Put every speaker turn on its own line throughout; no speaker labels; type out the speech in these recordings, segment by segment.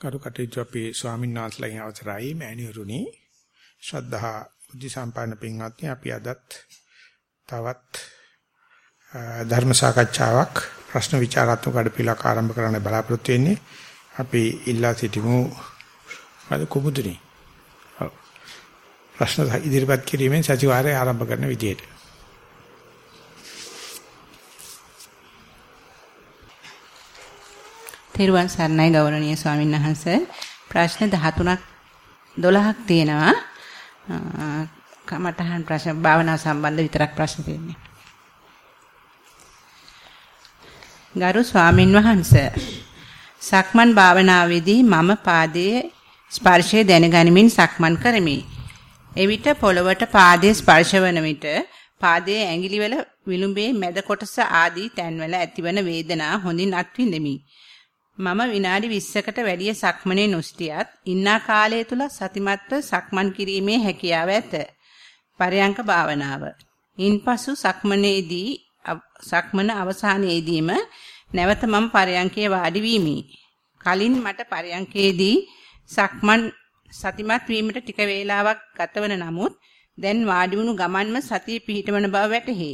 කරු කටයුතු අපේ ස්වාමීන් වහන්සේලාගෙන් අවසරයි. මෑණිවරුනි ශ්‍රද්ධා බුද්ධ සම්පන්න පින්වත්නි අපි අදත් තවත් ධර්ම සාකච්ඡාවක් ප්‍රශ්න විචාරාත්මක අඩපිලක් ආරම්භ කරන්න බලාපොරොත්තු වෙන්නේ. අපි ඉල්ලා සිටිමු. අද කුමුදුනි. ප්‍රශ්න ඉදිරිපත් කිරීමෙන් සතිವಾರය ආරම්භ කරන විදියට
තෙරුවන් සරණයි ගෞරවනීය ස්වාමීන් වහන්ස. ප්‍රශ්න 13ක් 12ක් තියෙනවා. කමඨහන් ප්‍රශ්න භාවනා සම්බන්ධ විතරක් ප්‍රශ්න තියෙන්නේ. ගරු ස්වාමින් වහන්ස සක්මන් භාවනාවේදී මම පාදයේ ස්පර්ශය දැනගනිමින් සක්මන් කරමි. එවිට පොළවට පාදයේ ස්පර්ශ වන විට පාදයේ ඇඟිලිවල විලුඹේ මැද කොටස ආදී තැන්වල ඇතිවන වේදනා හොඳින් අත්විඳෙමි. මම විනාඩි 20කට වැඩිය සක්මනේ නොසිටියත් ඉන්නා කාලය තුල සතිමත්ව සක්මන් කිරීමේ හැකියාව ඇත. පරයන්ක භාවනාව. ඉන්පසු සක්මනේදී සක්මන අවසානයේදීම නැවත මම පරයන්කේ වාඩි වීමි. කලින් මට පරයන්කේදී සක්මන් සතිමත් වීමට ටික වේලාවක් ගතවන නමුත් දැන් වාඩි වුණු ගමන්ම සතිය පිහිටවන බව වැටහි.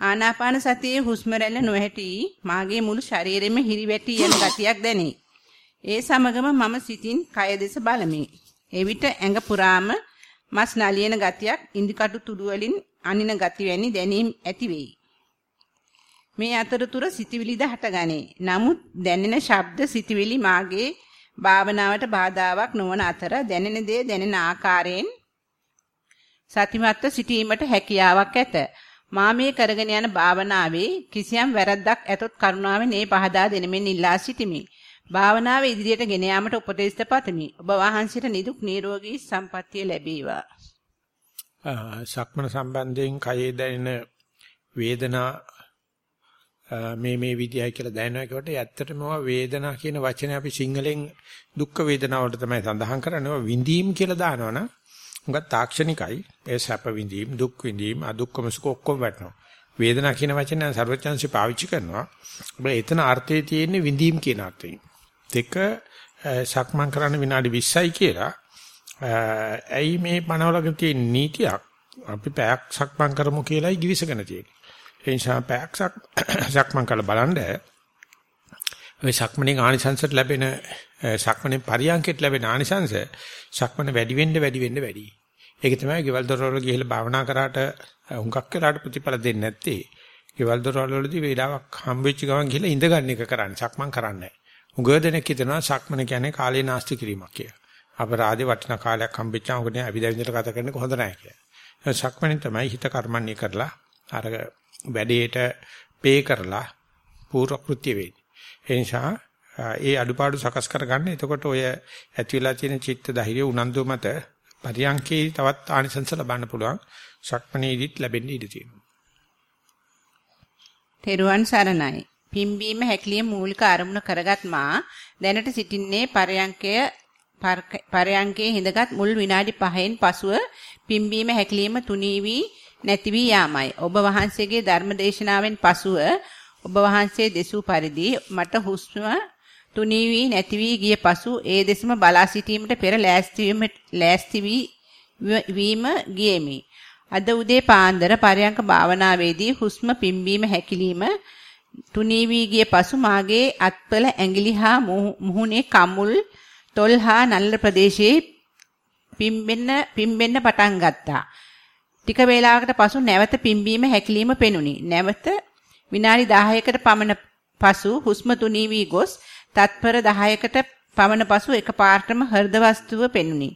ආනාපාන සතියේ හුස්ම රැල්ල නොහැටි මාගේ මුළු ශරීරෙම හිරිවැටි යන ගතියක් දැනේ. ඒ සමගම මම සිතින් කය දෙස බලමි. එවිට ඇඟ පුරාම මස් නලියන ගතියක් ඉන්දිකටු තුඩු වලින් අනින ගති වැනි දැනීම් ඇති වෙයි. මේ අතරතුර සිතවිලිද හටගනේ. නමුත් දැනෙන ශබ්ද සිතවිලි මාගේ භාවනාවට බාධාවක් නොවන අතර දැනෙන දේ දැනෙන ආකාරයෙන් සතිමත්ව සිටීමට හැකියාවක් ඇත. මා මේ කරගෙන යන භාවනාවේ කිසියම් වැරද්දක් ඇතොත් කරුණාවෙන් ඒ පහදා දෙනෙමින් ඉල්ලා සිටිමි. භාවනාව ඉදිරියට ගෙන යාමට උපදෙස් පතමි. ඔබ වහන්සේට නිදුක් නිරෝගී සම්පන්නිය ලැබේවා.
සක්මන සම්බන්ධයෙන් කයේ දැනෙන වේදනා මේ මේ විදියයි කියලා දැනනවා කියවට ඇත්තටම වේදනා කියන වචනේ අපි සිංහලෙන් දුක් වේදනා වලට තමයි සඳහන් කරන්නේ. විඳීම් කියලා දානවනම් උඟ තාක්ෂණිකයි. ඒ සැප විඳීම්, දුක් විඳීම්, අදුක්කම සුඛ ඔක්කොම වැටෙනවා. වේදනා කියන වචනේ සර්වචන්සි පාවිච්චි කරනවා. හැබැයි එතන අර්ථයේ තියෙන්නේ විඳීම් කියන අර්ථයෙන්. දෙක සක්මන් කරන්න විනාඩි 20යි කියලා. ඇයි මේ පනවලක තියෙන නීතියක් අපි පැයක් සක්මන් කරමු කියලායි givisගෙන තියෙන්නේ. ඒ නිසා පැයක් සක්මන් කරලා බලන්න ඔය සක්මණේ ආනිසංසට ලැබෙන සක්මණේ පරියන්කෙට ලැබෙන ආනිසංස සක්මණ වැඩි වෙන්න වැඩි වෙන්න වැඩි. ඒක තමයි ගෙවල් දොරවල ගිහිල්ලා භාවනා කරාට හුඟක් වෙලාට ප්‍රතිඵල දෙන්නේ නැත්තේ. ගෙවල් දොරවල වලදී වේලාවක් හම්බෙච්ච ගමන් ගිහිල්ලා ඉඳගන්න එක කරන්නේ. සක්මන් කරන්නේ නැහැ. හුඟ දෙනෙක් හිතනවා සක්මණ කියන්නේ කාලේ නාස්ති කිරීමක් කියලා. අපරාධේ වටිනා කාලයක් හම්බෙච්චාම උගනේ අවිදවින්දට ගත කරන්න කොහොඳ නැහැ කියලා. සක්මණෙන් තමයි හිත කර්මන්නේ කරලා අර වැඩේට පේ කරලා පූර්ව කෘත්‍ය වෙන්නේ. ඒ නිසා ඒ අඩුපාඩු සකස් කරගන්න. එතකොට ඔය ඇති වෙලා තියෙන චිත්ත ධෛර්ය උනන්දු මත පරියන්කේ තවත් ආනිසංස ලබන්න පුළුවන්. සක්මණේදිත් ලැබෙන්න ඉඩ තියෙනවා.
තෙරුවන් සරණයි. පිම්බීම හැකිලිය මූලික අරමුණ කරගත් මා දැනට සිටින්නේ පරයන්කය පරයන්කේ හිඳගත් මුල් විනාඩි 5න් පසුව පිම්බීම හැකිලිම තුනී වී නැති වී යාමයි. ඔබ වහන්සේගේ ධර්ම දේශනාවෙන් පසුව ඔබ වහන්සේ දෙසූ පරිදි මට හුස්ම තුනී වී නැති වී ගිය පසු ඒ දෙසම බලා සිටීමට පෙර ලෑස්ති වීම ගියෙමි. අද උදේ පාන්දර පරයන්ක භාවනාවේදී හුස්ම පිම්බීම හැකිලිම තුනී වී ගිය පසු මාගේ අත්වල ඇඟිලි හා මුහුණේ කම්මුල් තොල් හා නල්ල ප්‍රදේශයේ පිම්බෙන්න පිම්බෙන්න පටන් ගත්තා. ටික වේලාවකට පසු නැවත පිම්බීම හැකිලිම පෙනුනි. නැවත විනාඩි 10කට පමණ පසු හුස්ම තුනී වී ගොස් තත්පර 10කට පමණ පසු එකපාරටම හෘද වස්තුව පෙනුනි.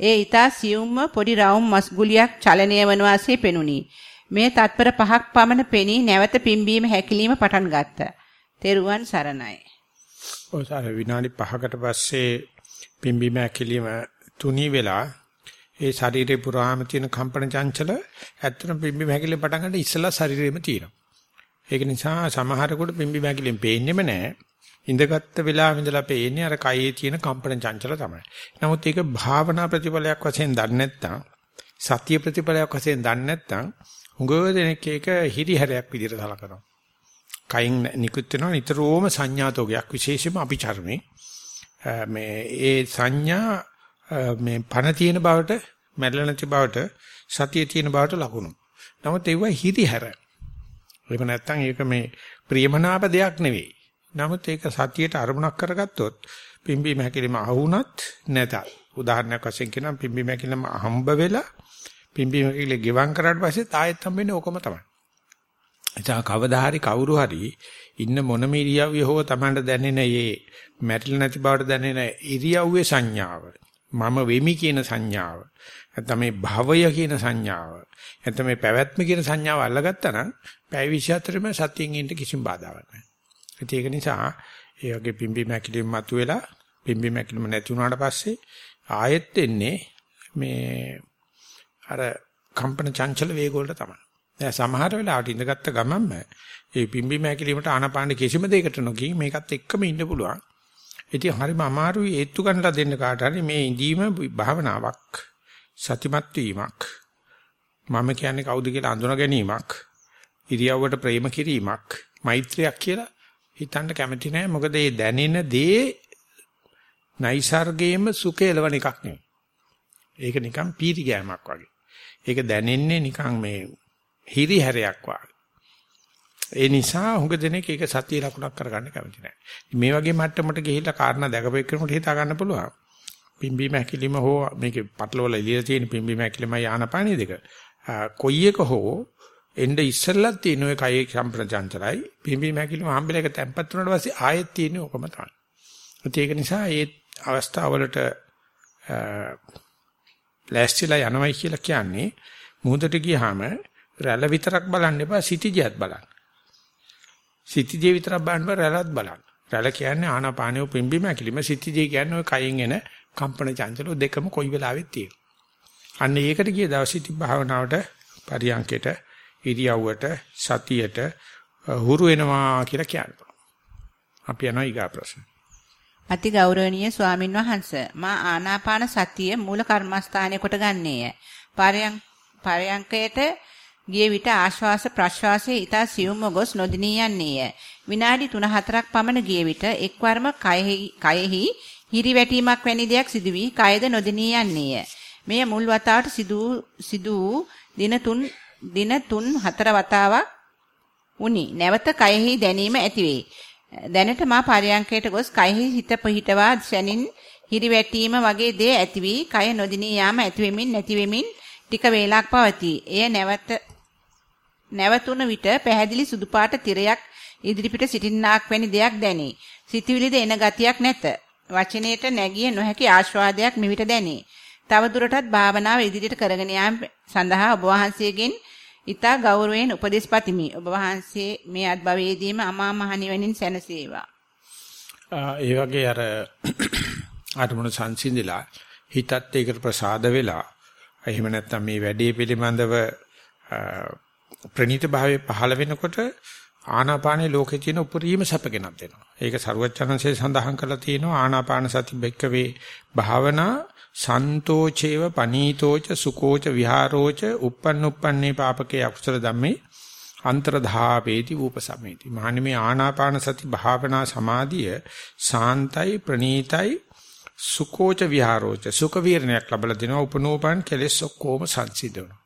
ඒ ඊතා සියුම්ම පොඩි රවුම් මස් ගුලියක් චලනය වන වාසේ පෙනුනි. මේ තත්පර පහක් පමණ පෙනී නැවත පිම්බීම හැකිලිම පටන් ගත්තා. තෙරුවන් සරණයි.
ඔය සාර විනාඩි 5කට පස්සේ පිම්බීම හැකිලිම තුනී වෙලා ඒ ශරීරේ පුරාම තියෙන කම්පන චංචල ඇත්තටම පිම්බීම හැකිලිම පටන් ගන්න ඉස්සලා ශරීරෙම තියෙනවා. ඒක නිසා සමහරකට පිම්බීම හැකිලිම පේන්නෙම නැහැ. ඉඳගත්ත වෙලාවෙ ඉඳලා පේන්නේ අර කයේ තියෙන කම්පන චංචල තමයි. නමුත් ඒක භාවනා ප්‍රතිඵලයක් වශයෙන් දන්නේ නැත්නම් සතිය ප්‍රතිඵලයක් වශයෙන් දන්නේ නැත්නම් හුඟව දෙනෙක් ඒක හිරිහැරයක් විදිහට සලකනවා. කයින් නිකුත් වෙනවා නිතරම සංඥාතෝගයක් විශේෂයෙන්ම අපි චර්මේ. මේ ඒ සංඥා මේ පණ තියෙන බවට මැරෙලා නැති බවට සතිය තියෙන බවට ලකුණු. නමුත් ඒව හිරිහැර. එහෙම නැත්නම් ඒක මේ ප්‍රියමනාප දෙයක් නෙවෙයි. නමුත් ඒක සතියට අරමුණක් කරගත්තොත් පිම්බීම හැකිලිම අහුණත් නැතත් උදාහරණයක් වශයෙන් කියනම් පිම්බීම හැකිලිම හම්බ වෙලා පිම්බීම හැකිලි ගෙවම් කරාට පස්සේ තායෙත් හම්බෙන්නේ ඕකම තමයි. එතන කවදා හරි කවුරු හරි ඉන්න මොනම ඉරියව්වේ හෝ Tamanට දැනෙන මේ මැරිලා නැති බවට දැනෙන ඉරියව්වේ සංඥාව මම වෙමි කියන සංඥාව නැත්නම් මේ භවය කියන සංඥාව නැත්නම් මේ පැවැත්ම කියන සංඥාව අල්ලගත්තා නම් පැය 24ම සතියෙන් ඉන්න කිසිම බාධාවක් නැහැ. ඒක නිසා ඒ වගේ පිම්බි මැකිලිම මතුවෙලා පිම්බි මැකිලිම නැති වුණාට පස්සේ ආයෙත් එන්නේ මේ අර කම්පන චංචල වේග වලට තමයි. දැන් සමහර වෙලාවට ඉඳගත්ත ගමන්ම ඒ පිම්බි මැකිලිමට ආනපාන කිසිම දෙයකට නොගින් මේකත් එක්කම ඉන්න පුළුවන්. ඉතින් හරිම අමාරුයි ඒත්තු ගන්නලා දෙන්න කාට හරි මේ ඉඳීම භාවනාවක් සතිමත් වීමක් මම කියන්නේ කවුද කියලා අඳුන ගැනීමක් ඉරියව්වට ප්‍රේම කිරීමක් මෛත්‍රියක් කියලා හිතන්න කැමති නෑ මොකද මේ දැනෙන දේ නයිසර්ගයේම සුඛේලවන එකක් නෙවෙයි. ඒක නිකන් පීරි ගෑමක් වගේ. ඒක දැනෙන්නේ නිකන් මේ හිරි හැරයක් වගේ. ඒ නිසා හුඟ දෙනෙක් ඒක සතිය ලකුණක් කරගන්න කැමති නැහැ. මේ වගේ මට්ටමකට ගිහිල්ලා කාරණා දැකපෙන්නකොට හිතා ගන්න පුළුවන්. පිම්බීම හැකිලිම හෝ මේකේ පටලවල ඉලියලා තියෙන පිම්බීම හැකිලිම යානපාණි දෙක. කොයි එක හෝ එnde ඉස්සෙල්ලත් තියෙන ඔය කයේ සම්ප්‍රජාන්තරයි පිම්බීම හැකිලිම හම්බෙලා එක තැම්පත් වුණාට පස්සේ ආයෙත් තියෙන ඕකම තමයි. ඒක නිසා මේ අවස්ථාවලට ලෑස්තිලා යනවයි කියලා කියන්නේ මුහුදට ගියාම රැළ විතරක් බලන්න එපා සිටිජයත් බලන්න. සිටිජේ විතරක් බලන්න බෑ රැළත් බලන්න. රැළ කියන්නේ ආනාපානිය පිම්බීම ඇකිලිම සිටිජේ කියන්නේ ඔය කයින් එන කම්පන චංචල දෙකම කොයි වෙලාවෙත් තියෙනවා. අන්න ඒකට ගිය දවසේ තිබ්බ භාවනාවට පරියන්කෙට ඉරියව්වට සතියට හුරු වෙනවා කියලා කියනවා. අපි යනවා ඊගා ප්‍රශ්න.
අති ගෞරවනීය ස්වාමින් වහන්සේ මා ආනාපාන සතිය මූල කර්මස්ථානයේ කොට ගන්නේය. පරයන් පරයන්කයට ගිය විට ආශ්වාස ප්‍රශ්වාසයේ ඊතා සියුම්ව ගොස් නොදිනී යන්නේය. විනාඩි 3-4ක් පමණ ගිය විට එක්වරම කයෙහි කයෙහි හිරිවැටීමක් වැනි දෙයක් සිදු වී කයද නොදිනී යන්නේය. මෙය මුල් වතාවට සිදු සිදු දින 3 දින 3 4 වතාවක් උනි. නැවත කයෙහි දැනීම ඇතිවේ. දැනට මා පරයන්කයට ගොස් කයෙහි හිත පිහිටවා සැනින් හිරිවැටීම වගේ දේ ඇති වී කය නොදිනී යාම ඇති වෙමින් නැති වෙමින් ටික වේලක් පවතී. එය නැවත නැවතුන විට පැහැදිලි සුදු පාට තිරයක් ඉදිරිපිට සිටින්නාක් වැනි දෙයක් දැනේ. සිතවිලිද එන ගතියක් නැත. වචනයේට නැගිය නොහැකි ආශ්වාදයක් මෙවිට දැනේ. තවදුරටත් භාවනාව ඉදිරියට කරගෙන යාම සඳහා ඔබ වහන්සේගෙන් ඊතා ගෞරවයෙන් උපදෙස් පතිමි. ඔබ වහන්සේ මේ අත්භවයේදීම අමා මහ නිවනින් සැනසේවා.
ඒ වගේ අර ආත්මන සංසිඳිලා හිතත් ඒකට ප්‍රසාද වෙලා එහෙම නැත්නම් මේ වැඩේ පිළිබඳව ප්‍රණීත භාවයේ පහළ වෙනකොට ආනාපානේ ලෝකේ තියෙන උපරිම සැපගෙනක් දෙනවා. ඒක සරුවචනන්සේ සඳහන් කරලා තියෙනවා ආනාපාන සති බෙක්කවේ භාවනා සන්තෝචේව පනීතෝච සුකෝච විහාරෝච uppannuppanne පාපකේ අකුසල ධම්මේ අන්තරධාපේති ූපසමේති. මහන්නේ මේ ආනාපාන සති භාවනා සමාධිය සාන්තයි ප්‍රණීතයි සුකෝච විහාරෝච සුඛ වීරණයක් ලැබලා දෙනවා උපනෝපන් කෙලෙස් ඔක්කොම සංසිඳනවා.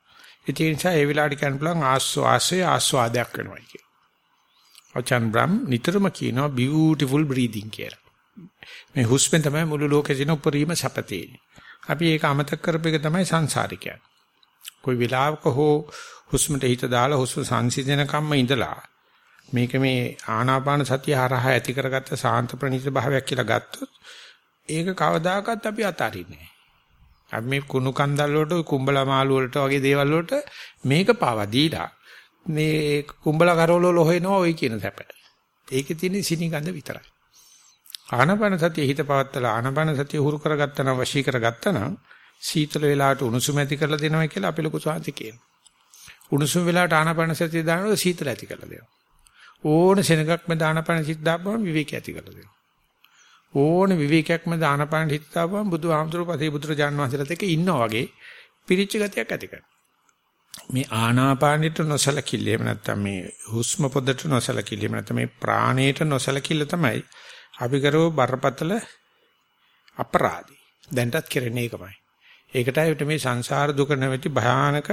ඒ නිසා ඒ විලාඩි කියන්න පුළුවන් ආස්වාසය ආස්වාදයක් වෙනවා කියලා. අචන් බ්‍රම් නිතරම කියනවා beautiful breathing කියලා. මේ හුස්මෙන් තමයි මුළු ලෝකේ තියෙන උපරිම සැප තියෙන්නේ. අපි ඒක අමතක කරපේක තමයි සංසාරිකයන්. કોઈ වෙලාවක හෝ හුස්මට හිත දාලා හුස්ම සංසිඳන කම්ම ඉඳලා මේක මේ ආනාපාන සතිය හරහා ඇති කරගත්ත සාන්ත ප්‍රණීත භාවයක් කියලා ගත්තොත් ඒක කවදාකවත් අපි අතාරින්නේ නැහැ. අපි මේ කුණු කන්දල් වලට කුඹලා මාළු වලට වගේ දේවල් වලට මේක පාවා දීලා මේ කුඹලා කරවල වල හොයනවා ওই කියන සැප. ඒකේ තියෙන සිනිගඳ විතරයි. ආනපන සතිය හිත පවත්තලා ආනපන සතිය හුරු කරගත්තා නම් වශී කරගත්තා නම් සීතල වෙලාවට උණුසුම ඇති කරලා දෙනවා කියලා අපි ලොකු සාන්ති කියනවා. උණුසුම වෙලාවට ආනපන සතිය දානකොට සීතල ඇති කරලා දෙනවා. ඕන සෙනගක් මේ දානපන සිත් දාපුවම විවේක ඇති කරලා දෙනවා. ඕන විවේකයක්ම දානපාන හිත දාපුවම බුදුහාමුදුරුවෝ පසේ බුදුරජාන් වහන්සේලාත් එක්ක ඉන්නා වගේ පිරිච්ච ගතියක් ඇති කරනවා. මේ ආනාපානෙට නොසලකිල්ල එහෙම නැත්නම් මේ හුස්ම පොදට නොසලකිල්ල එහෙම නැත්නම් මේ ප්‍රාණයට නොසලකිල්ල තමයි අපි කරව බරපතල අපරාධي. දැන්ටත් කරන්නේ ඒකමයි. ඒකටයි මේ සංසාර දුක නැමැති භයානක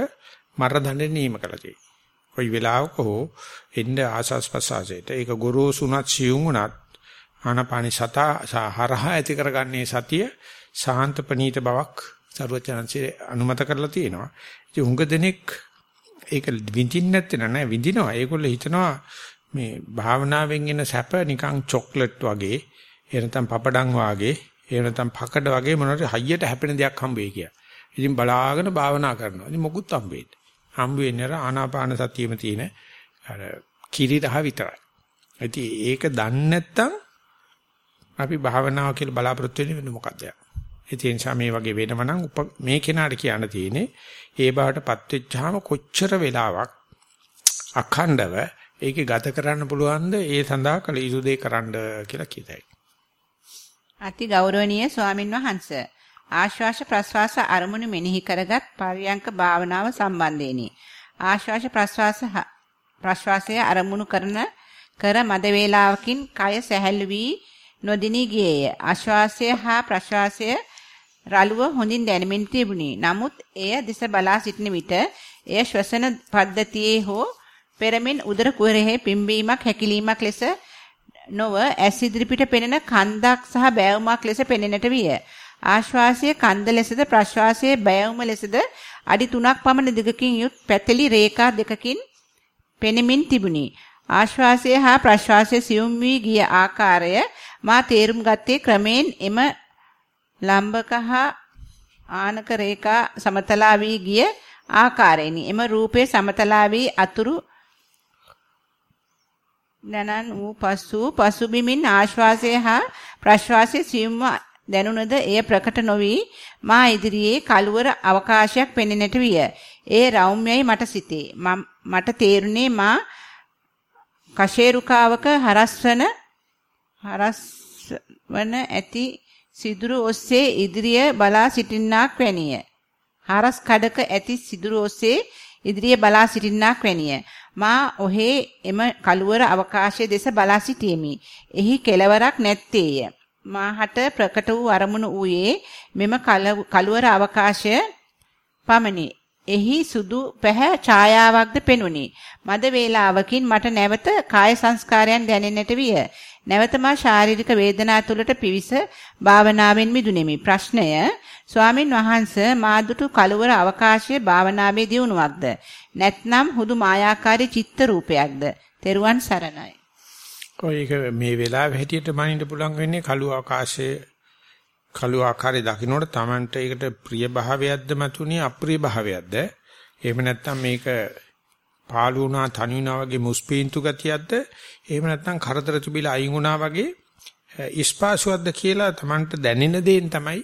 මර දඬේ නියම කළා තියෙන්නේ. කොයි වෙලාවක හෝ එන්න ආසස් පසාසයට ඒක ගොරෝසුණත් සියුම් උනත් ආනපානි සතා හරහා ඇති කරගන්නේ සතිය සාන්ත ප්‍රනීත බවක් සරුවචනන්සේ අනුමත කරලා තියෙනවා. ඉතින් උඟ දෙනෙක් ඒක විඳින්න නැත්නම් නෑ විඳිනවා. ඒගොල්ලෝ හිතනවා මේ භාවනාවෙන් එන සැප නිකන් චොක්ලට් වගේ එහෙම නැත්නම් පපඩම් වගේ එහෙම නැත්නම් පකඩ වගේ මොනවාරි හයියට හැපෙන දෙයක් හම්බ වෙයි කියලා. ඉතින් බලාගෙන භාවනා කරනවා. ඉතින් මොකුත් හම්බෙන්නේ. හම්බ වෙන්නේ අර ආනාපාන සතියෙම තියෙන අර කිරි රහ විතරයි. ඉතින් ඒක දන්නේ නැත්නම් අපි භාවනාව කියලා බලාපොරොත්තු වෙන්නේ මොකක්ද? ඒ නිසා මේ වගේ වෙනම නම් මේ කෙනාට කියන්න තියෙන්නේ ඒ බවටපත් වෙච්චාම කොච්චර වෙලාවක් අඛණ්ඩව ඒකේ ගත කරන්න පුළුවන්ද ඒ සඳහා කළ යුතු දේ කරන්න කියලා කියතයි.
අති ගෞරවනීය ස්වාමින් වහන්සේ ආශ්වාස ප්‍රශ්වාස අරමුණු මෙනෙහි කරගත් පරියංක භාවනාව සම්බන්ධයෙනි. ආශ්වාස ප්‍රශ්වාස ප්‍රශ්වාසය අරමුණු කරන කර මද වේලාවකින් කය සැහැල්ලු වී නොදිනී ගියේය. ආශ්වාසය හා ප්‍රශ්වාසය රළුව හොඳින් දැනෙමින් තිබුණි. නමුත් එය දිස බලා සිටින විට එය ශ්වසන පද්ධතියේ හෝ පෙරමින් උදර කුහරයේ පිම්බීමක් හැකිලීමක් ලෙස නොව ඇස් ඉදිරිපිට පෙනෙන කන්දක් සහ බෑවුමක් ලෙස පෙනෙනට විය. ආශ්වාසය කන්ද ලෙසද ප්‍රශ්වාසයේ බෑවුම ලෙසද අඩි 3ක් පමණ දිගකින් යුත් පැතලි රේඛා දෙකකින් පෙනෙමින් තිබුණි. ආශ්වාසය හා ප්‍රශ්වාසය සියුම් වී ගිය ආකාරය මා තේරුම් ගත්තේ ක්‍රමෙන් එම ලම්බක හා ආනක රේඛා සමතලා වී ගිය ආකාරයෙනි. එම රූපේ සමතලා වී අතුරු නනන් වූ පසු පසුබිමින් ආශ්වාසය හා ප්‍රශ්වාසය සියුම්ව දැනුණද එය ප්‍රකට නොවි මා ඉදිරියේ කලවර අවකාශයක් පෙනෙන්නට විය. ඒ රෞම්‍යයි මට සිතේ. මට තේරුණේ මා කෂේරුකාවක හරස්වන හරස්වන ඇති සිදුරු ඔස්සේ ඉදිරිය බලා සිටින්නාක් වැනිය. හරස් කඩක ඇති සිදුරු ඔස්සේ ඉදිරිය බලා සිටින්නාක් වැනිය. මා ඔහේ එම කළුවර අවකාශයේ දෙස බලා සිටියෙමි. එහි කෙලවරක් නැත්තේය. මාහට ප්‍රකට වූ අරමුණු ඌයේ මෙම කළුවර අවකාශය පමණි. එහි සුදු පැහැ ඡායාවක්ද පෙනුනි. මද වේලාවකින් මට නැවත කාය සංස්කාරයන් දැනෙන්නට විය. නැවත මා ශාරීරික වේදනා තුළට පිවිස භාවනාවෙන් මිදුනේමි. ප්‍රශ්නය ස්වාමින් වහන්සේ මාදුටු කලවර අවකාශයේ භාවනාවේ දියුණුවක්ද නැත්නම් හුදු මායාකාරී චිත්ත රූපයක්ද? තෙරුවන් සරණයි.
කොයික මේ වෙලාවේ හැටියට මනින්න පුළුවන් වෙන්නේ කළු ආකාශයේ කළු ආකාරයේ දකින්නට Tamanට ඒකට ප්‍රිය භාවයක්ද මතුනේ අප්‍රිය භාවයක්ද? එහෙම නැත්නම් මේක පාළු වුණා තනි වුණා වගේ මුස්පීන්තු ගතියක්ද එහෙම නැත්නම් කරදර තිබිලා අයින් වුණා වගේ ඉස්පාසුවක්ද කියලා Tamanට දැනෙන දේෙන් තමයි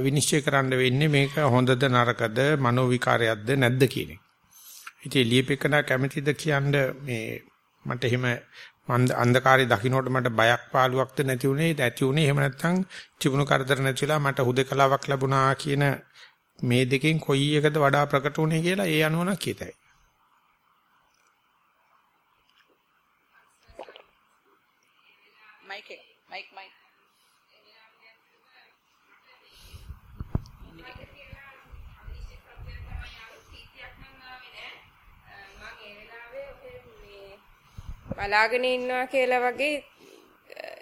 විනිශ්චය කරන්න වෙන්නේ මේක හොඳද නරකද මනෝ විකාරයක්ද නැද්ද කියන එක. ඉතින් ලියපෙකන කැමැතිද කියන්න මේ මට එහෙම අන්ධකාරයේ දකින්නට මට බයක් පාළුවක්ද නැති උනේ ඇති උනේ එහෙම නැත්නම් තිබුණු කරදර නැතිලා මට හුදකලාවක් ලැබුණා කියන මේ දෙකෙන් කොයි එකද වඩා ප්‍රකට උනේ කියලා ඒ අනුව නම් කියතයි.
මයික් එක මයික් මයික්
බලාගෙන ඉන්නවා කියලා වගේ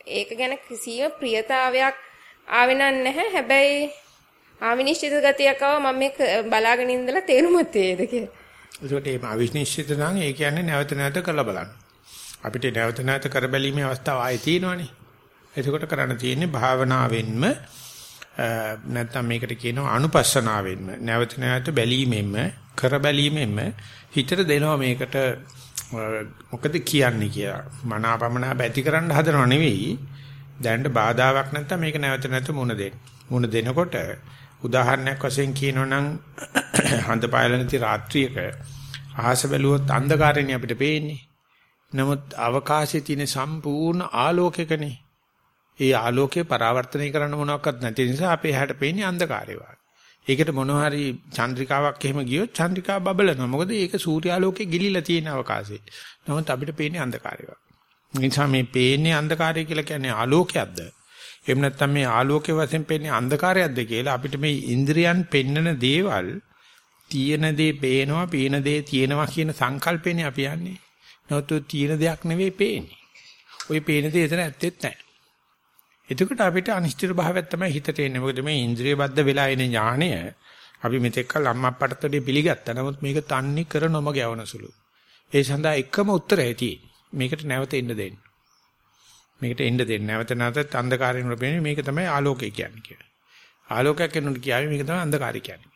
ඒක ගැන කිසියම් ප්‍රියතාවයක් ආවෙ නැහැ. හැබැයි ආවිනිශ්චිත ගතියක් ආව මම මේක බලාගෙන ඉඳලා තේරුමත් වේද කියලා.
ඒකට මේ අවිනිශ්චිත නම් ඒ කියන්නේ නැවත නැවත කරලා බලන්න. අපිට නැවත නැවත කර බැලීමේ අවස්ථාව ආයේ තියෙනවනේ. එතකොට කරන්න තියෙන්නේ භාවනාවෙන්ම නැත්නම් මේකට කියනවා අනුපස්සනාවෙන්ම නැවත නැවත බැලීමෙන්ම කර බැලීමෙන්ම හිතට දෙනවා මේකට මොකද කියන්නේ කියලා. මනාපමනා බැති කරන්න හදනව නෙවෙයි. දැනට බාධාවක් නැත්තම් මේක නැවත නැවත මුණ දෙන්න. මුණ දෙනකොට උදාහරණයක් වශයෙන් කියනොනම් හඳ පායලා නැති රාත්‍රියක අහස බැලුවොත් අන්ධකාරයනේ අපිට පේන්නේ. නමුත් අවකාශයේ තියෙන සම්පූර්ණ ආලෝකයකනේ. ඒ ආලෝකය පරාවර්තනය කරන්න මොනවත් නැති නිසා අපේ හැට පේන්නේ අන්ධකාරය වගේ. ඒකට මොනවා හරි චන්ද්‍රිකාවක් එහෙම ගියොත් චන්ද්‍රිකාව බබලනවා. මොකද ඒක සූර්යාලෝකයේ ගිලිලා තියෙන අවකාශයේ. නමුත් අපිට පේන්නේ අන්ධකාරය වගේ. නිසා මේ පේන්නේ අන්ධකාරය කියලා කියන්නේ ආලෝකයක්ද? එහෙම නැත්නම් මේ ආලෝකයේ වශයෙන් පෙන්නේ අන්ධකාරයක්ද කියලා අපිට මේ ඉන්ද්‍රියන් පෙන්නන දේවල් තියෙන දේ පේනවා, පේන දේ තියෙනවා කියන සංකල්පෙනේ අපි යන්නේ. නැවතු තියෙන දෙයක් නෙවෙයි පේන්නේ. ওই පේන දේ එතන ඇත්තෙත් නැහැ. එතකොට අපිට අනිශ්චිත භාවයක් තමයි හිතට එන්නේ. මොකද මේ ඉන්ද්‍රිය බද්ධ වෙලා එන ඥාණය අපි මෙතෙක් කල අම්මප්පටත් පිළිගත්තා. නමුත් මේක තන්නේ කර නොම ගැවනසුළු. ඒ සඳහා එකම උත්තරය තියෙන්නේ. මේකට නැවත එන්න දෙන්න. මේකට එන්න දෙන්න. නැවත නැවතත් අන්ධකාරයෙන් රැපෙන්නේ මේක තමයි ආලෝකය කියන්නේ කියලා. ආලෝකයක් කෙනෙකුට කියාවේ මේක තමයි අන්ධකාරය කියන්නේ.